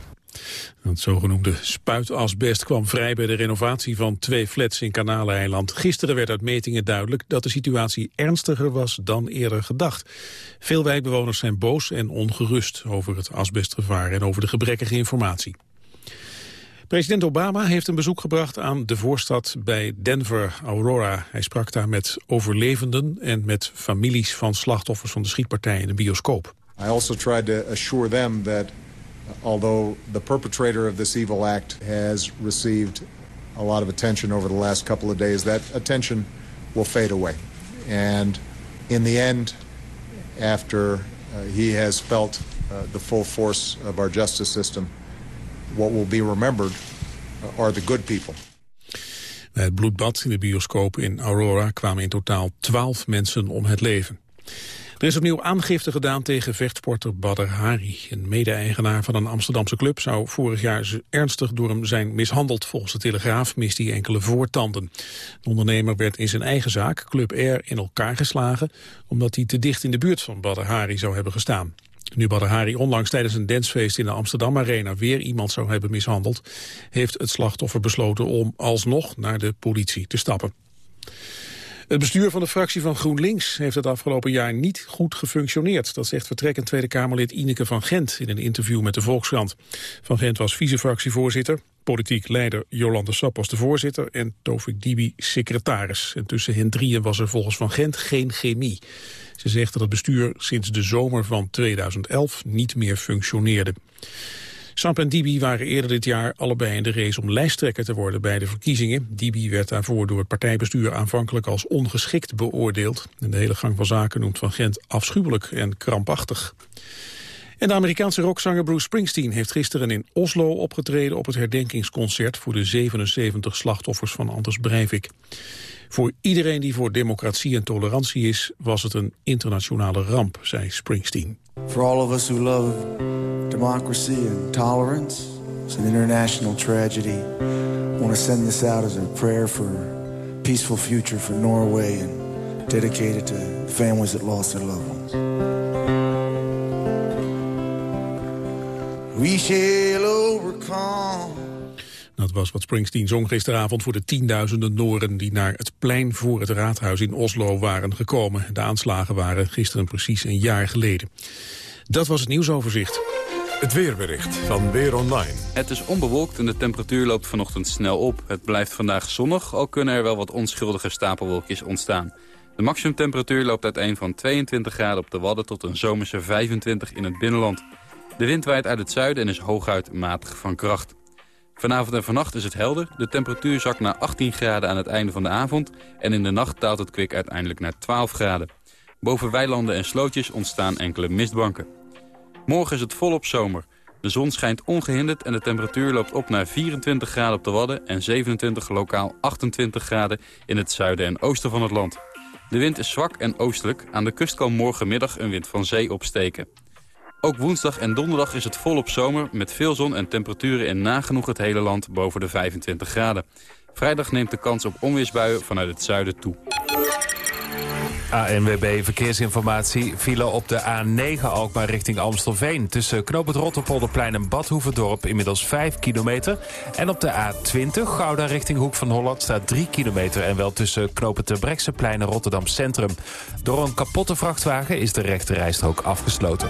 Het zogenoemde spuitasbest kwam vrij bij de renovatie van twee flats in Kanaleiland. Gisteren werd uit metingen duidelijk dat de situatie ernstiger was dan eerder gedacht. Veel wijkbewoners zijn boos en ongerust over het asbestgevaar en over de gebrekkige informatie. President Obama heeft een bezoek gebracht aan de voorstad bij Denver, Aurora. Hij sprak daar met overlevenden en met families van slachtoffers van de schietpartij in de bioscoop. I also tried to assure them that although the perpetrator of this evil act has received a lot of attention over the last couple of days, that attention will fade away. And in the end, after uh, he has felt uh, the full force of our justice system, what will be remembered are the good people. Bij het bloedbad in de bioscoop in Aurora kwamen in totaal twaalf mensen om het leven. Er is opnieuw aangifte gedaan tegen vechtsporter Badr Hari. Een mede-eigenaar van een Amsterdamse club zou vorig jaar ernstig door hem zijn mishandeld. Volgens de Telegraaf mist hij enkele voortanden. De ondernemer werd in zijn eigen zaak, Club Air, in elkaar geslagen... omdat hij te dicht in de buurt van Badr Hari zou hebben gestaan. Nu Badr Hari onlangs tijdens een dancefeest in de Amsterdam Arena weer iemand zou hebben mishandeld, heeft het slachtoffer besloten om alsnog naar de politie te stappen. Het bestuur van de fractie van GroenLinks heeft het afgelopen jaar niet goed gefunctioneerd. Dat zegt vertrekkend Tweede Kamerlid Ineke van Gent in een interview met de Volkskrant. Van Gent was vicefractievoorzitter, politiek leider Jolande Sap was de voorzitter en Tovik Dibi secretaris. En tussen hen drieën was er volgens Van Gent geen chemie. Ze zegt dat het bestuur sinds de zomer van 2011 niet meer functioneerde. Sap en Dibi waren eerder dit jaar allebei in de race om lijsttrekker te worden bij de verkiezingen. Dibi werd daarvoor door het partijbestuur aanvankelijk als ongeschikt beoordeeld. En de hele gang van zaken noemt Van Gent afschuwelijk en krampachtig. En de Amerikaanse rockzanger Bruce Springsteen heeft gisteren in Oslo opgetreden op het herdenkingsconcert voor de 77 slachtoffers van Anders Breivik. Voor iedereen die voor democratie en tolerantie is, was het een internationale ramp, zei Springsteen. For all of us who love democracy and tolerance, it's an international tragedy. I want to send this out as a prayer for a peaceful future for Norway and dedicate it to families that lost their loved ones. We shall overcome. Dat was wat Springsteen zong gisteravond voor de tienduizenden Noren... die naar het plein voor het raadhuis in Oslo waren gekomen. De aanslagen waren gisteren precies een jaar geleden. Dat was het nieuwsoverzicht. Het weerbericht van Weer Online. Het is onbewolkt en de temperatuur loopt vanochtend snel op. Het blijft vandaag zonnig, al kunnen er wel wat onschuldige stapelwolkjes ontstaan. De maximumtemperatuur loopt uiteen van 22 graden op de Wadden... tot een zomerse 25 in het binnenland. De wind waait uit het zuiden en is hooguit matig van kracht. Vanavond en vannacht is het helder. De temperatuur zakt naar 18 graden aan het einde van de avond... en in de nacht daalt het kwik uiteindelijk naar 12 graden. Boven weilanden en slootjes ontstaan enkele mistbanken. Morgen is het volop zomer. De zon schijnt ongehinderd en de temperatuur loopt op naar 24 graden op de Wadden... en 27 lokaal 28 graden in het zuiden en oosten van het land. De wind is zwak en oostelijk. Aan de kust kan morgenmiddag een wind van zee opsteken. Ook woensdag en donderdag is het volop zomer met veel zon en temperaturen in nagenoeg het hele land boven de 25 graden. Vrijdag neemt de kans op onweersbuien vanuit het zuiden toe. ANWB Verkeersinformatie vielen op de A9 Alkmaar richting Amstelveen. Tussen Knoop Rotterpolderplein en Badhoevedorp inmiddels 5 kilometer. En op de A20 Gouda richting Hoek van Holland staat 3 kilometer... en wel tussen het Brechtseplein en Rotterdam Centrum. Door een kapotte vrachtwagen is de rechte rijstrook afgesloten.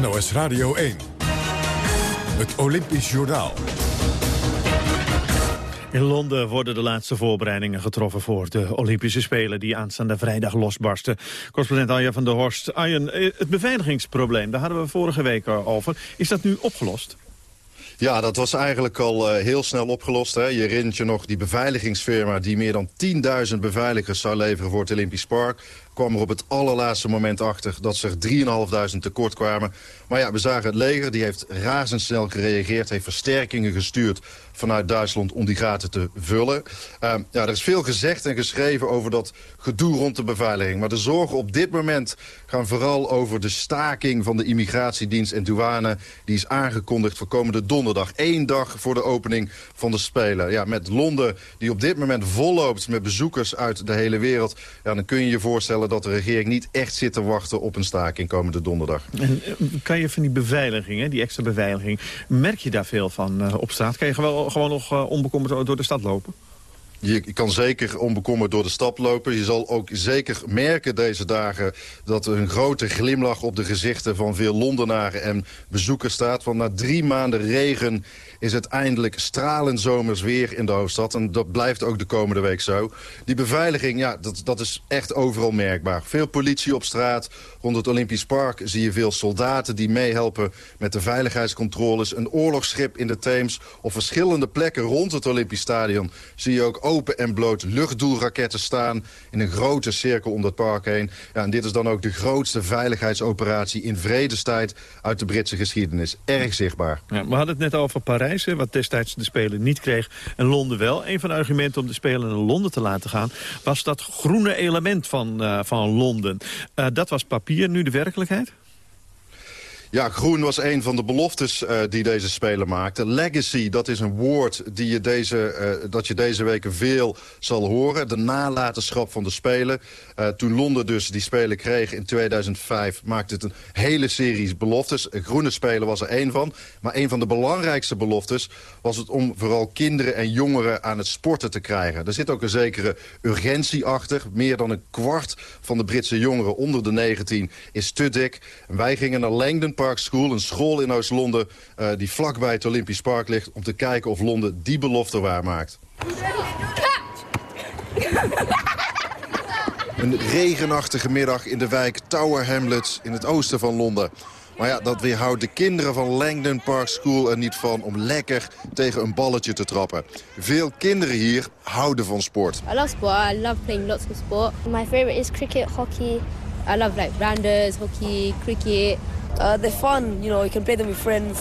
NOS Radio 1. Het Olympisch Journaal. In Londen worden de laatste voorbereidingen getroffen voor de Olympische Spelen die aanstaande vrijdag losbarsten. Correspondent Arjen van der Horst. Arjen, eh, het beveiligingsprobleem, daar hadden we vorige week over. Is dat nu opgelost? Ja, dat was eigenlijk al uh, heel snel opgelost. Hè. Je herinnert je nog die beveiligingsfirma... die meer dan 10.000 beveiligers zou leveren voor het Olympisch Park kwam er op het allerlaatste moment achter dat ze er 3.500 tekort kwamen. Maar ja, we zagen het leger, die heeft razendsnel gereageerd... heeft versterkingen gestuurd vanuit Duitsland om die gaten te vullen. Uh, ja, er is veel gezegd en geschreven over dat gedoe rond de beveiliging. Maar de zorgen op dit moment gaan vooral over de staking van de immigratiedienst en douane. Die is aangekondigd voor komende donderdag. Eén dag voor de opening van de Spelen. Ja, met Londen, die op dit moment volloopt met bezoekers uit de hele wereld. Ja, dan kun je je voorstellen dat de regering niet echt zit te wachten op een staking komende donderdag. En eh, kan je van die beveiliging, die extra beveiliging, merk je daar veel van uh, op straat? Kan je gewoon, gewoon nog uh, onbekommerd door de stad lopen? Je kan zeker onbekommerd door de stap lopen. Je zal ook zeker merken deze dagen dat er een grote glimlach op de gezichten van veel Londenaren en bezoekers staat. Want na drie maanden regen is het eindelijk stralend zomers weer in de hoofdstad. En dat blijft ook de komende week zo. Die beveiliging, ja, dat, dat is echt overal merkbaar. Veel politie op straat. Rond het Olympisch Park zie je veel soldaten die meehelpen met de veiligheidscontroles. Een oorlogsschip in de Theems. Op verschillende plekken rond het Olympisch Stadion zie je ook open en bloot luchtdoelraketten staan... in een grote cirkel om dat park heen. Ja, en dit is dan ook de grootste veiligheidsoperatie in vredestijd uit de Britse geschiedenis. Erg zichtbaar. Ja, we hadden het net over Parijs, wat destijds de Spelen niet kreeg. En Londen wel. Een van de argumenten om de Spelen naar Londen te laten gaan... was dat groene element van, uh, van Londen. Uh, dat was papier, nu de werkelijkheid? Ja, groen was een van de beloftes uh, die deze speler maakte. Legacy, dat is een woord die je deze, uh, dat je deze weken veel zal horen. De nalatenschap van de Spelen. Uh, toen Londen dus die Spelen kreeg in 2005... maakte het een hele serie beloftes. Groene Spelen was er één van. Maar een van de belangrijkste beloftes was het om vooral kinderen en jongeren aan het sporten te krijgen. Er zit ook een zekere urgentie achter. Meer dan een kwart van de Britse jongeren onder de 19 is te dik. En wij gingen naar Langdon Park School, een school in Oost-Londen... Uh, die vlakbij het Olympisch Park ligt... om te kijken of Londen die belofte waarmaakt. Een regenachtige middag in de wijk Tower Hamlets in het oosten van Londen. Maar ja, dat weerhoudt de kinderen van Langdon Park School er niet van... om lekker tegen een balletje te trappen. Veel kinderen hier houden van sport. I love sport. I love playing lots of sport. My favorite is cricket, hockey. I love like rounders, hockey, cricket. Uh, they're fun, you know, you can play them with friends.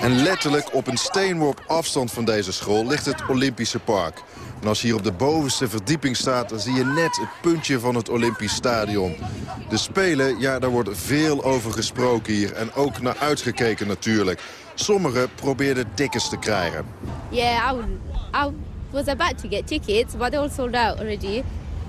En letterlijk op een steenworp afstand van deze school ligt het Olympische Park. En als je hier op de bovenste verdieping staat, dan zie je net het puntje van het Olympisch Stadion. De Spelen, ja, daar wordt veel over gesproken hier. En ook naar uitgekeken natuurlijk. Sommigen probeerden tickets te krijgen. Yeah, I, was about to get tickets, but they all sold out already.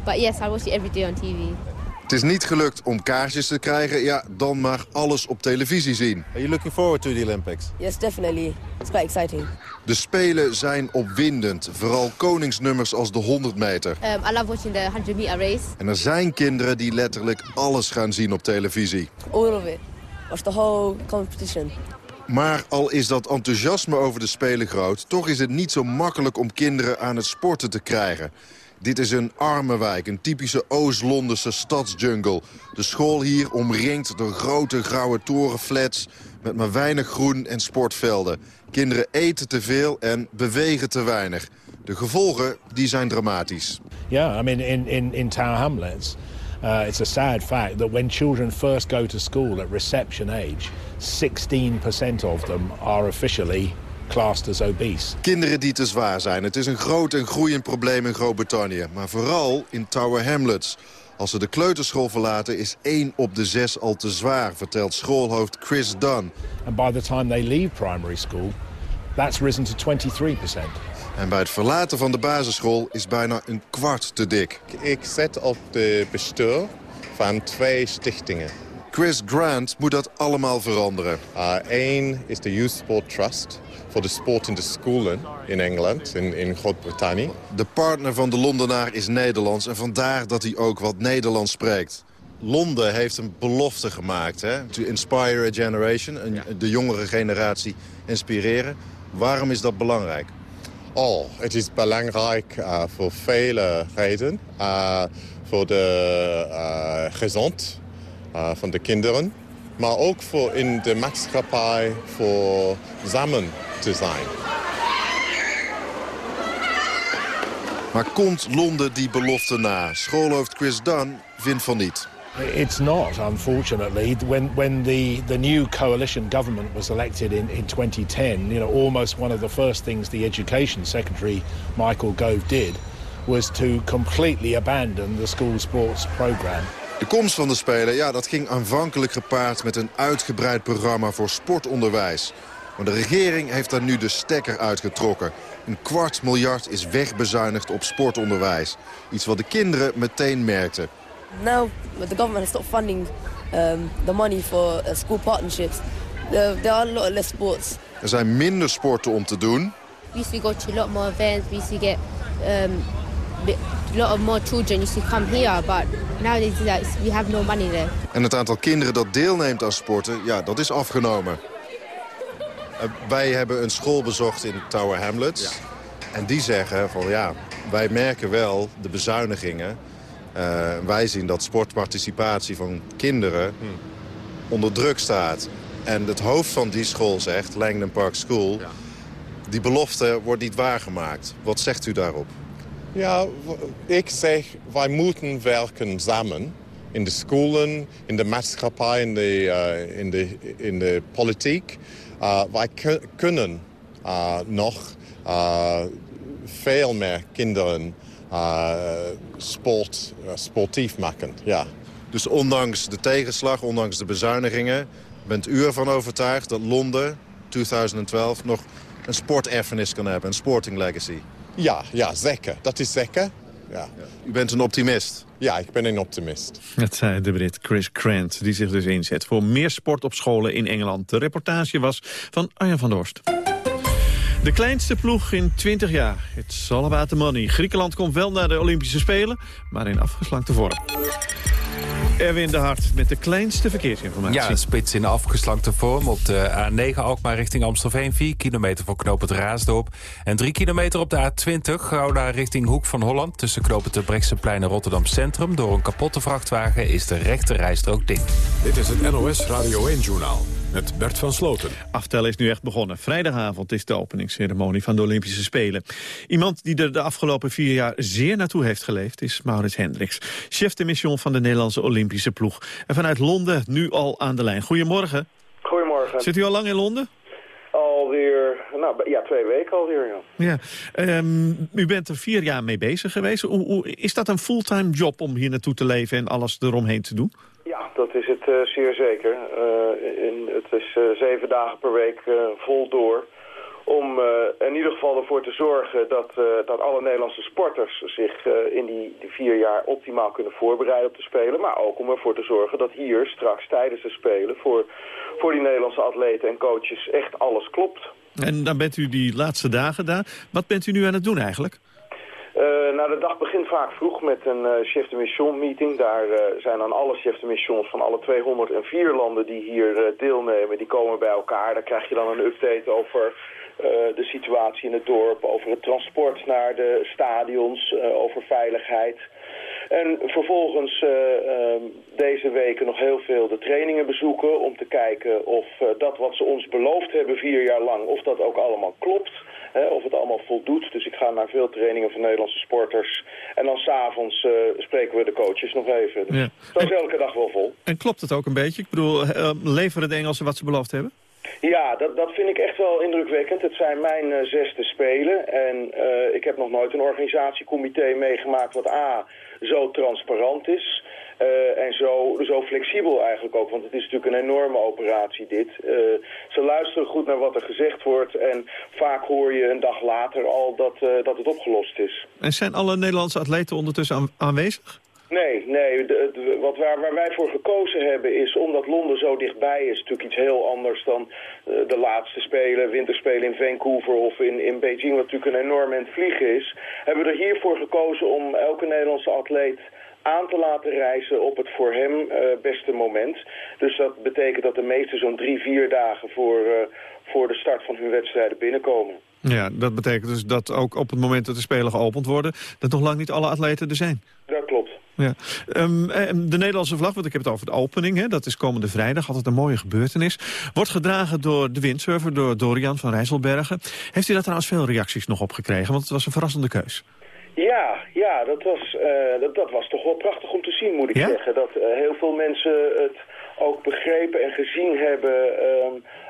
But yes, I watch it every day on TV. Het is niet gelukt om kaartjes te krijgen. Ja, dan maar alles op televisie zien. Are you looking forward to the Olympics? Yes, definitely. It's quite exciting. De Spelen zijn opwindend. Vooral koningsnummers als de 100 meter. Um, I love watching the 100 meter race. En er zijn kinderen die letterlijk alles gaan zien op televisie. All of it. Watch the whole competition. Maar al is dat enthousiasme over de Spelen groot... toch is het niet zo makkelijk om kinderen aan het sporten te krijgen. Dit is een arme wijk, een typische Oost-Londense stadsjungle. De school hier omringd door grote grauwe torenflats... met maar weinig groen en sportvelden. Kinderen eten te veel en bewegen te weinig. De gevolgen die zijn dramatisch. Yeah, I mean, in, in, in Tower Hamlets... Uh, it's a sad fact that when children first go to school at reception age... 16% of them are officially classed as obese. Kinderen die te zwaar zijn. Het is een groot en groeiend probleem in Groot-Brittannië. Maar vooral in Tower Hamlets. Als ze de kleuterschool verlaten is één op de zes al te zwaar, vertelt schoolhoofd Chris Dunn. And by the time they leave primary school, that's risen to 23%. En bij het verlaten van de basisschool is bijna een kwart te dik. Ik zit op de bestuur van twee stichtingen. Chris Grant moet dat allemaal veranderen. Eén uh, is de Youth Sport Trust voor de sport in de scholen in Engeland, in, in Groot-Brittannië. De partner van de Londenaar is Nederlands en vandaar dat hij ook wat Nederlands spreekt. Londen heeft een belofte gemaakt, hè? to inspire a generation, een, de jongere generatie inspireren. Waarom is dat belangrijk? Oh, het is belangrijk uh, voor vele redenen. Uh, voor de uh, gezond van de kinderen, maar ook voor in de maatschappij voor samen te zijn. Maar komt Londen die belofte na? Schoolhoofd Chris Dunn vindt van niet. It's not, unfortunately. When, when the, the new coalition government was elected in, in 2010, you know, almost one of the first things the Education Secretary, Michael Gove, did was to completely abandon the school sports program. De komst van de Spelen, ja, dat ging aanvankelijk gepaard met een uitgebreid programma voor sportonderwijs. Maar de regering heeft daar nu de stekker uitgetrokken. Een kwart miljard is wegbezuinigd op sportonderwijs. Iets wat de kinderen meteen merkten. Now the government has stopped funding um, the money for school partnerships. There, there are a lot less sports. Er zijn minder sporten om te doen. we used to go to a lot more events. We used to get um, a lot of more children used to come here, but nowadays like, we have no money there. En het aantal kinderen dat deelneemt aan sporten, ja, dat is afgenomen. Uh, wij hebben een school bezocht in Tower Hamlets. En die zeggen van ja, wij merken wel de bezuinigingen. Uh, wij zien dat sportparticipatie van kinderen onder druk staat. En het hoofd van die school zegt, Langdon Park School... Ja. die belofte wordt niet waargemaakt. Wat zegt u daarop? Ja, ik zeg, wij moeten werken samen. In de scholen, in de maatschappij, in de, uh, in de, in de politiek. Uh, wij kunnen uh, nog veel meer kinderen sport, sportief maken. Ja. Dus ondanks de tegenslag, ondanks de bezuinigingen... bent u ervan overtuigd dat Londen 2012 nog een sporterfenis kan hebben, een sporting legacy? Ja, ja zeker. Dat is zeker. Ja. U bent een optimist? Ja, ik ben een optimist. Het zei de Brit Chris Grant, die zich dus inzet voor meer sport op scholen in Engeland. De reportage was van Arjan van Dorst. De kleinste ploeg in 20 jaar. It's all about the money. Griekenland komt wel naar de Olympische Spelen, maar in afgeslankte vorm. Erwin de Hart met de kleinste verkeersinformatie. Ja, een spits in afgeslankte vorm op de A9 Alkmaar richting Amstelveen. 4 kilometer voor knooppunt Raasdorp. En 3 kilometer op de A20 Gouda richting Hoek van Holland. Tussen knooppunt de Brechtseplein en Rotterdam Centrum. Door een kapotte vrachtwagen is de rechte rijstrook dicht. Dit is het NOS Radio 1-journaal met Bert van Sloten. Aftellen is nu echt begonnen. Vrijdagavond is de openingsceremonie van de Olympische Spelen. Iemand die er de afgelopen vier jaar zeer naartoe heeft geleefd... is Maurits Hendricks, chef de mission van de Nederlandse Olympische ploeg. En vanuit Londen nu al aan de lijn. Goedemorgen. Goedemorgen. Zit u al lang in Londen? Alweer, nou ja, twee weken alweer, ja. ja um, u bent er vier jaar mee bezig geweest. Hoe, hoe, is dat een fulltime job om hier naartoe te leven en alles eromheen te doen? Ja, dat is het uh, zeer zeker. Uh, in, het is uh, zeven dagen per week vol door. Om in ieder geval ervoor te zorgen dat, dat alle Nederlandse sporters zich in die, die, vier jaar optimaal kunnen voorbereiden op de Spelen. Maar ook om ervoor te zorgen dat hier straks tijdens de Spelen voor, voor die Nederlandse atleten en coaches echt alles klopt. En dan bent u die laatste dagen daar. Wat bent u nu aan het doen eigenlijk? Uh, nou, de dag begint vaak vroeg met een chef de mission meeting. Daar uh, zijn dan alle chef de missions van alle 204 landen die hier deelnemen. Die komen bij elkaar. Daar krijg je dan een update over de situatie in het dorp, over het transport naar de stadions, over veiligheid. En vervolgens uh, deze weken nog heel veel de trainingen bezoeken... om te kijken of dat wat ze ons beloofd hebben vier jaar lang... of dat ook allemaal klopt, hè, of het allemaal voldoet. Dus ik ga naar veel trainingen van Nederlandse sporters. En dan s'avonds spreken we de coaches nog even. Dus ja. dat is elke dag wel vol. En klopt het ook een beetje? Ik bedoel, leveren de Engelsen wat ze beloofd hebben? Ja, dat, dat vind ik echt wel indrukwekkend. Het zijn mijn uh, zesde spelen. En uh, ik heb nog nooit een organisatiecomité meegemaakt wat A, zo transparant is... Uh, en zo, zo flexibel eigenlijk ook, want het is natuurlijk een enorme operatie dit. ze luisteren goed naar wat er gezegd wordt en vaak hoor je een dag later al dat, dat het opgelost is. En zijn alle Nederlandse atleten ondertussen aan, aanwezig? Nee, nee. De, de, wat waar, waar, wij voor gekozen hebben is, omdat Londen zo dichtbij is, natuurlijk iets heel anders dan uh, de laatste spelen, winterspelen in Vancouver of in, in Beijing, wat natuurlijk een enorm end vliegen is, hebben we er hiervoor gekozen om elke Nederlandse atleet aan te laten reizen op het voor hem uh, beste moment. Dus dat betekent dat de meesten zo'n drie, vier dagen voor, uh, voor de start van hun wedstrijden binnenkomen. Ja, dat betekent dus dat ook op het moment dat de Spelen geopend worden... dat nog lang niet alle atleten er zijn. Dat klopt. Ja. Um, de Nederlandse vlag, want ik heb het over de opening... Hè, dat is komende vrijdag, altijd een mooie gebeurtenis... wordt gedragen door de windsurfer, door Dorian van Rijsselbergen. Heeft u daar trouwens veel reacties nog op gekregen? Want het was een verrassende keus. Ja, ja dat, was, uh, dat, dat was toch wel prachtig om te zien, moet ik ja? zeggen. Dat uh, heel veel mensen het ook begrepen en gezien hebben uh,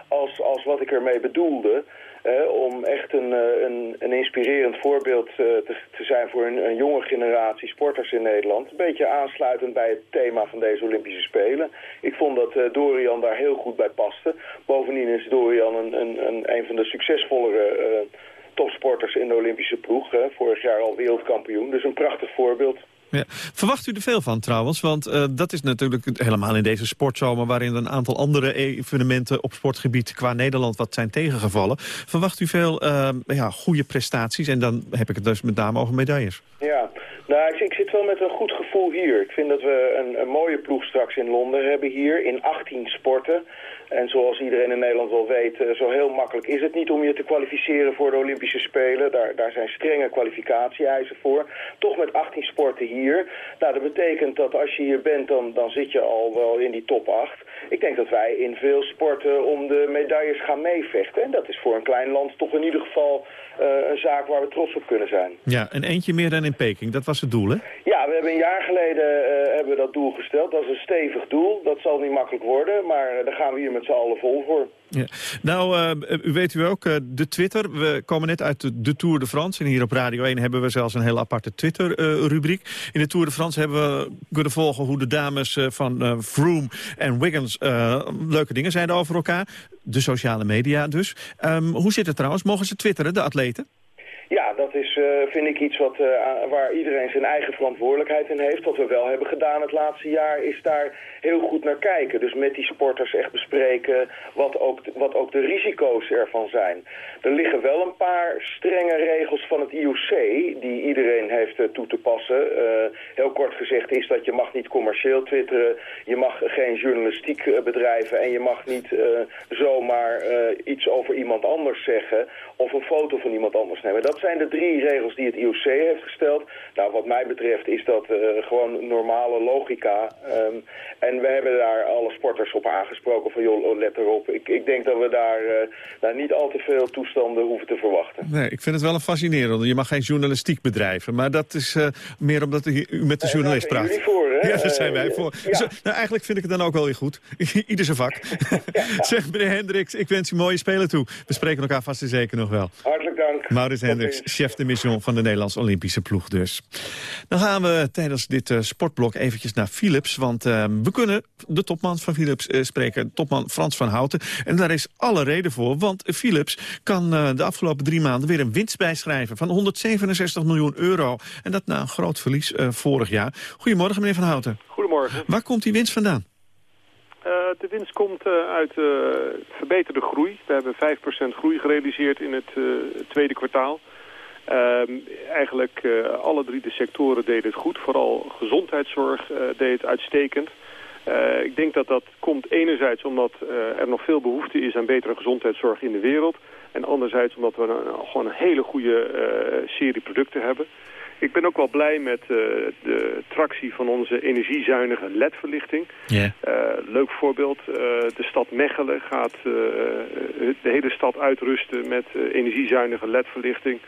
als, als wat ik ermee bedoelde... Uh, om echt een, uh, een, een, inspirerend voorbeeld uh, te, te, zijn voor een, een, jonge generatie sporters in Nederland. Een beetje aansluitend bij het thema van deze Olympische Spelen. Ik vond dat Dorian daar heel goed bij paste. Bovendien is Dorian een, een, een van de succesvollere topsporters in de Olympische ploeg. vorig jaar al wereldkampioen, dus een prachtig voorbeeld. Ja. Verwacht u er veel van trouwens? Want uh, dat is natuurlijk helemaal in deze sportzomer... waarin een aantal andere evenementen op sportgebied qua Nederland wat zijn tegengevallen. Verwacht u veel uh, ja, goede prestaties? En dan heb ik het dus met name over medailles. Ja, nou, ik, ik, zit wel met een goed gevoel hier. Ik vind dat we een, een mooie ploeg straks in Londen hebben hier, in 18 sporten. En zoals iedereen in Nederland wel weet, eh, zo heel makkelijk is het niet om je te kwalificeren voor de Olympische Spelen. Daar, daar zijn strenge kwalificatie-eisen voor. Toch met 18 sporten hier. Nou, dat betekent dat als je hier bent, dan, dan zit je al wel in die top 8. Ik denk dat wij in veel sporten om de medailles gaan meevechten. En dat is voor een klein land toch in ieder geval een zaak waar we trots op kunnen zijn. Ja, en eentje meer dan in Peking. Dat was het doel, hè? Ja, we hebben een jaar geleden uh, hebben we dat doel gesteld. Dat is een stevig doel. Dat zal niet makkelijk worden, maar daar gaan we hier met z'n allen vol voor. Ja. Nou, uh, u weet u ook, de Twitter. We komen net uit de, Tour de France. En hier op Radio 1 hebben we zelfs een heel aparte Twitter-rubriek. in de Tour de France hebben we kunnen volgen hoe de dames van Froome en Wiggins... leuke dingen zeiden over elkaar. De sociale media dus. Um, hoe zit het trouwens? Mogen ze twitteren, de atleten? Ja, dat is, vind ik iets wat, waar iedereen zijn eigen verantwoordelijkheid in heeft. Wat we wel hebben gedaan het laatste jaar is daar heel goed naar kijken. Dus met die sporters echt bespreken wat ook, wat ook de risico's ervan zijn. Er liggen wel een paar strenge regels van het IOC die iedereen heeft uh, toe te passen. heel kort gezegd is dat je mag niet commercieel twitteren, je mag geen journalistiek bedrijven en je mag niet zomaar iets over iemand anders zeggen of een foto van iemand anders nemen. Dat zijn de drie regels die het IOC heeft gesteld. Nou, wat mij betreft is dat gewoon normale logica. Um, en we hebben daar alle sporters op aangesproken van, joh, let erop. Ik, ik denk dat we daar, uh, daar niet al te veel toestanden hoeven te verwachten. Nee, ik vind het wel een fascinerend. Je mag geen journalistiek bedrijven. Maar dat is uh, meer omdat u met de journalist praat. Daar voor, hè? *laughs* Ja, daar zijn wij voor. Ja. Nou, eigenlijk vind ik het dan ook wel weer goed. *laughs* Ieder zijn vak. *laughs* ja. zeg, meneer Hendricks, ik wens u mooie spelen toe. We spreken elkaar vast en zeker nog wel. Hartelijk dank. Maurits Hendricks, chef de mission van de Nederlands Olympische ploeg dus. Dan gaan we tijdens dit uh, sportblok eventjes naar Philips. Want uh, we kunnen de topman van Philips uh, spreken, topman Frans van Houten. En daar is alle reden voor, want Philips kan de afgelopen drie maanden weer een winst bijschrijven van 167 miljoen euro. En dat na een groot verlies vorig jaar. Goedemorgen meneer Van Houten. Goedemorgen. Waar komt die winst vandaan? Uh, de winst komt uh, uit uh, verbeterde groei. We hebben 5% groei gerealiseerd in het tweede kwartaal. Ehm, eigenlijk alle drie de sectoren deden het goed. Vooral gezondheidszorg deed het uitstekend. Ik denk dat dat komt enerzijds omdat er nog veel behoefte is aan betere gezondheidszorg in de wereld. En anderzijds omdat we een, gewoon een hele goede serie producten hebben. Ik ben ook wel blij met de tractie van onze energiezuinige LED-verlichting. Yeah. Leuk voorbeeld, de stad Mechelen gaat de hele stad uitrusten met energiezuinige LED-verlichting.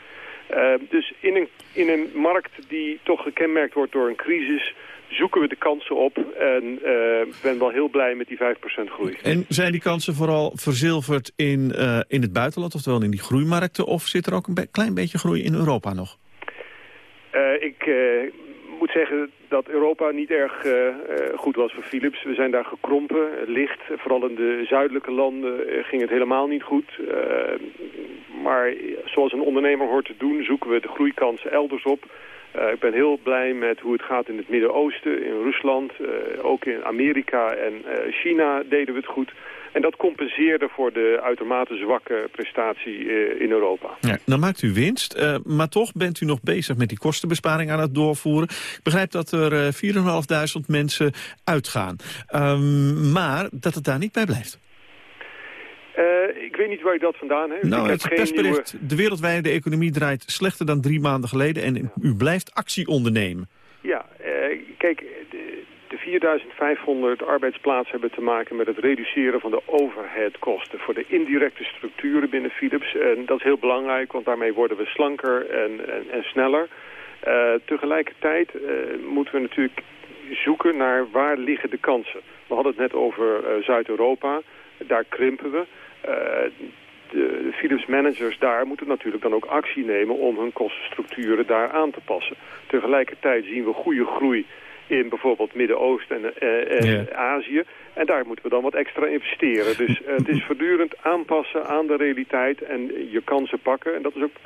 dus in een, in een markt die toch gekenmerkt wordt door een crisis zoeken we de kansen op en ik ben wel heel blij met die 5% groei. En zijn die kansen vooral verzilverd in, in het buitenland, oftewel in die groeimarkten, of zit er ook een be klein beetje groei in Europa nog? Uh, ik uh, moet zeggen dat Europa niet erg uh, goed was voor Philips. We zijn daar gekrompen, licht. Vooral in de zuidelijke landen ging het helemaal niet goed. maar zoals een ondernemer hoort te doen, zoeken we de groeikansen elders op. ik ben heel blij met hoe het gaat in het Midden-Oosten, in Rusland. ook in Amerika en China deden we het goed. En dat compenseerde voor de uitermate zwakke prestatie in Europa. Ja, dan maakt u winst, maar toch bent u nog bezig met die kostenbesparing aan het doorvoeren. Ik begrijp dat er uh, 4.500 mensen uitgaan, um, maar dat het daar niet bij blijft. Uh, ik weet niet waar je dat vandaan heeft. Nou, ik het persbericht, nieuwe... de wereldwijde economie draait slechter dan drie maanden geleden... en u blijft actie ondernemen. Ja, uh, kijk, de, de 4500 arbeidsplaatsen hebben te maken met het reduceren van de overheadkosten voor de indirecte structuren binnen Philips. En dat is heel belangrijk, want daarmee worden we slanker en, en, en sneller. Uh, tegelijkertijd moeten we natuurlijk zoeken naar waar liggen de kansen. We hadden het net over Zuid-Europa, daar krimpen we. De Philips managers daar moeten natuurlijk dan ook actie nemen om hun kostenstructuren daar aan te passen. Tegelijkertijd zien we goede groei in bijvoorbeeld Midden-Oosten en, uh, en yeah. Azië. En daar moeten we dan wat extra investeren. Dus uh, het is voortdurend aanpassen aan de realiteit en je kansen pakken. En dat is ook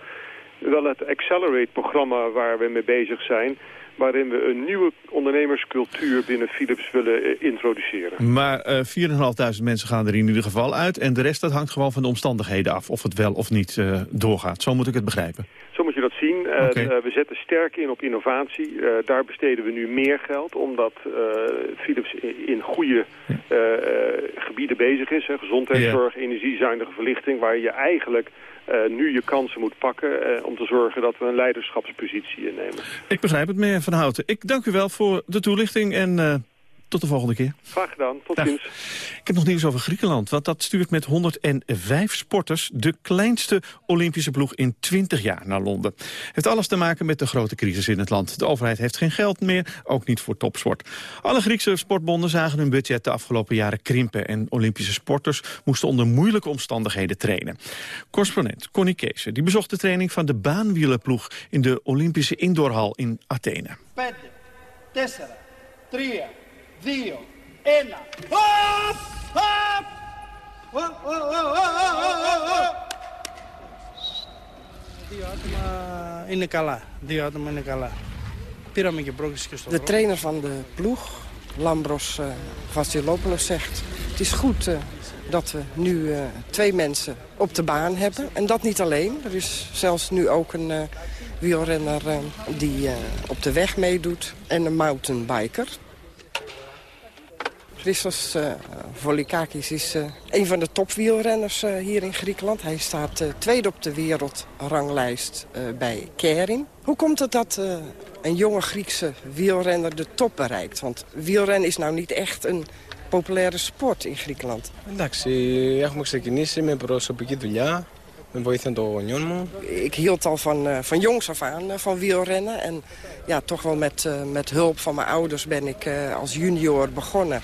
wel het Accelerate-programma waar we mee bezig zijn. Waarin we een nieuwe ondernemerscultuur binnen Philips willen eh, introduceren. Maar uh, 4.500 mensen gaan er in ieder geval uit. En de rest dat hangt gewoon van de omstandigheden af. Of het wel of niet uh, doorgaat. Zo moet ik het begrijpen. Zo moet je dat zien. Uh, okay. we zetten sterk in op innovatie. daar besteden we nu meer geld. Omdat Philips in goede gebieden bezig is. Hè. Gezondheidszorg, yeah. energiezuinige verlichting. Waar je eigenlijk uh, nu je kansen moet pakken... Uh, om te zorgen dat we een leiderschapspositie innemen. Ik begrijp het, meneer Van Houten. Ik dank u wel voor de toelichting en uh, tot de volgende keer. Graag gedaan, tot Dag. ziens. Ik heb nog nieuws over Griekenland, want dat stuurt met 105 sporters... de kleinste Olympische ploeg in 20 jaar naar Londen. heeft alles te maken met de grote crisis in het land. De overheid heeft geen geld meer, ook niet voor topsport. Alle Griekse sportbonden zagen hun budget de afgelopen jaren krimpen... en Olympische sporters moesten onder moeilijke omstandigheden trainen. Correspondent Connie Kees die bezocht de training van de baanwielenploeg... in de Olympische indoorhal in Athene. 5, 4, 3... δύο, ένα. Hop! Hop! Δύο άτομα είναι καλά. Δύο άτομα είναι καλά. Πήραμε και πρόκληση και στο De trainer van de ploeg, Lambros uh, Vassilopoulos, zegt... het is goed uh, dat we nu uh, twee mensen op de baan hebben. En dat niet alleen. Er is zelfs nu ook een uh, wielrenner die op de weg meedoet. En een mountainbiker. Christos uh, Volikakis is uh, een van de topwielrenners uh, hier in Griekenland. Hij staat tweede op de wereldranglijst bij Kerin. Hoe komt het dat een jonge Griekse wielrenner de top bereikt? Want wielrennen is nou niet echt een populaire sport in Griekenland. Εντάξει, έχουμε ξεκινήσει με προσωπική δουλειά. met βοήθεια των γονιών μου. Ik hield al van, uh, van jongs af aan uh, van wielrennen. En ja, toch wel met, uh, met hulp van mijn ouders ben ik als junior begonnen.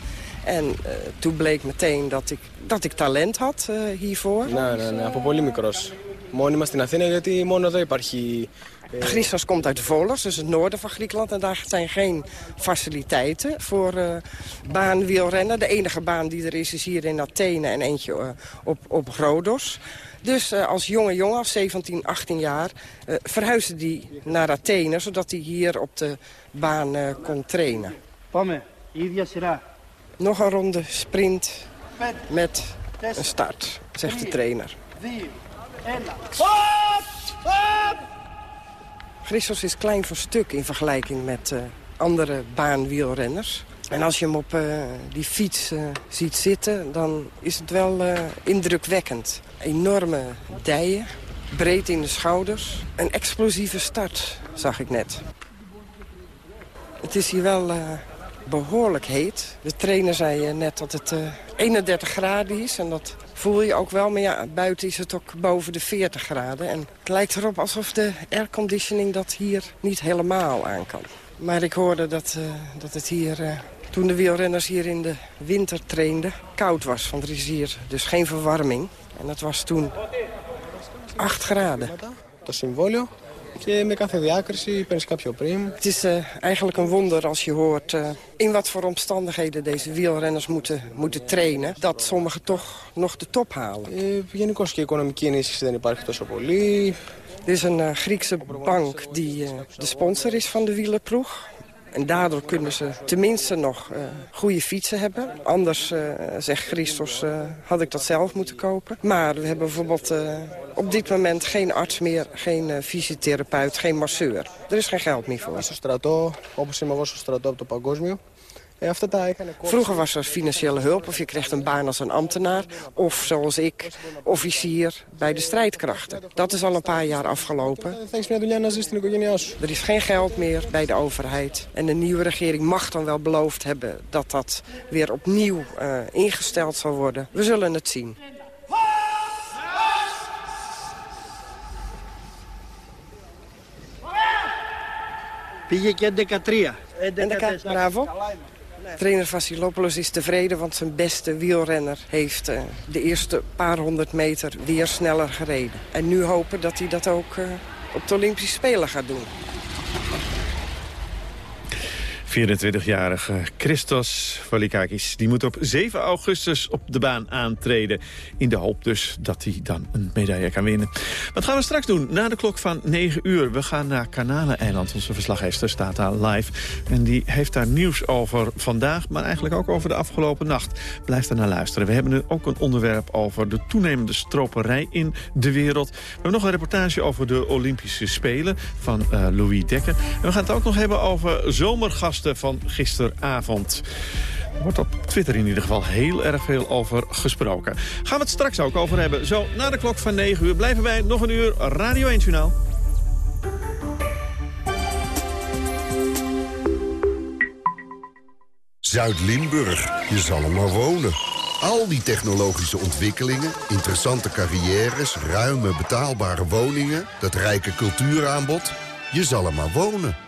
En uh, toen bleek meteen dat ik, dat ik talent had uh, hiervoor. Nee, nee, nee, από πολύ μικρός. Μόνοι μας στην Αθήνα γιατί μόνο εδώ υπάρχει... Christos komt uit de Volos, dus het noorden van Griekenland. En daar zijn geen faciliteiten voor uh, baanwielrennen. De enige baan die er is, is hier in Athene en eentje uh, op, op Rhodos. Dus uh, als jonge jongen, als 17, 18 jaar, uh, verhuisde hij naar Athene... zodat hij hier op de baan uh, kon trainen. Πάμε, η ίδια σειρά. Nog een ronde sprint met een start, zegt de trainer. Christos is klein voor stuk in vergelijking met uh, andere baanwielrenners. En als je hem op uh, die fiets uh, ziet zitten, dan is het wel indrukwekkend. Enorme dijen, breed in de schouders. Een explosieve start, zag ik net. Het is hier wel behoorlijk heet. De trainer zei net dat het uh, 31 graden is en dat voel je ook wel. Maar ja, buiten is het ook boven de 40 graden. En het lijkt erop alsof de airconditioning dat hier niet helemaal aan kan. Maar ik hoorde dat, uh, dat het hier, toen de wielrenners hier in de winter trainden, koud was. Want er is hier dus geen verwarming. En dat was toen 8 graden. Dat symbolio Και με κάθε διάκριση παίρνει κάποιο πριμ. Het is uh, eigenlijk een wonder als je hoort uh, in wat voor omstandigheden deze wielrenners moeten, moeten trainen. Dat sommigen toch nog de top halen. Ε, Γενικώ και η οικονομική ενίσχυση δεν υπάρχει τόσο πολύ. Er is een uh, Griekse bank die uh, de sponsor is van de wielerploeg. En daardoor kunnen ze tenminste nog uh, goede fietsen hebben. Anders, eh, zegt Christos, eh, had ik dat zelf moeten kopen. Maar we hebben bijvoorbeeld op dit moment geen arts meer, geen fysiotherapeut, geen masseur. Er is geen geld meer voor. Ik strato, op strato op de Pagosmio. Vroeger was er financiële hulp of je kreeg een baan als een ambtenaar... of, zoals ik, officier bij de strijdkrachten. Dat is al een paar jaar afgelopen. Er is geen geld meer bij de overheid. En de nieuwe regering mag dan wel beloofd hebben... dat dat weer opnieuw uh, ingesteld zal worden. We zullen het zien. Πήγε και 11-3. 11 bravo. Trainer Vassilopoulos is tevreden, want zijn beste wielrenner heeft uh, de eerste paar honderd meter weer sneller gereden. En nu hopen dat hij dat ook uh, op de Olympische Spelen gaat doen. 24-jarige Christos Valikakis die moet op 7 augustus op de baan aantreden. In de hoop dus dat hij dan een medaille kan winnen. Wat gaan we straks doen? Na de klok van 9 uur. We gaan naar Kanaleneiland. Onze verslaggever staat daar live. En die heeft daar nieuws over vandaag, maar eigenlijk ook over de afgelopen nacht. Blijf daar naar luisteren. We hebben ook een onderwerp over de toenemende stroperij in de wereld. We hebben nog een reportage over de Olympische Spelen van uh, Louis Dekker. En we gaan het ook nog hebben over zomergasten van gisteravond. Er wordt op Twitter in ieder geval heel erg veel over gesproken. Gaan we het straks ook over hebben. Zo, na de klok van 9 uur blijven wij nog een uur Radio 1 Journaal. Zuid-Limburg, je zal er maar wonen. Al die technologische ontwikkelingen, interessante carrières... ruime betaalbare woningen, dat rijke cultuuraanbod... je zal er maar wonen.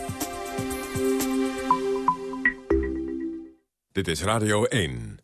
Dit is Radio 1.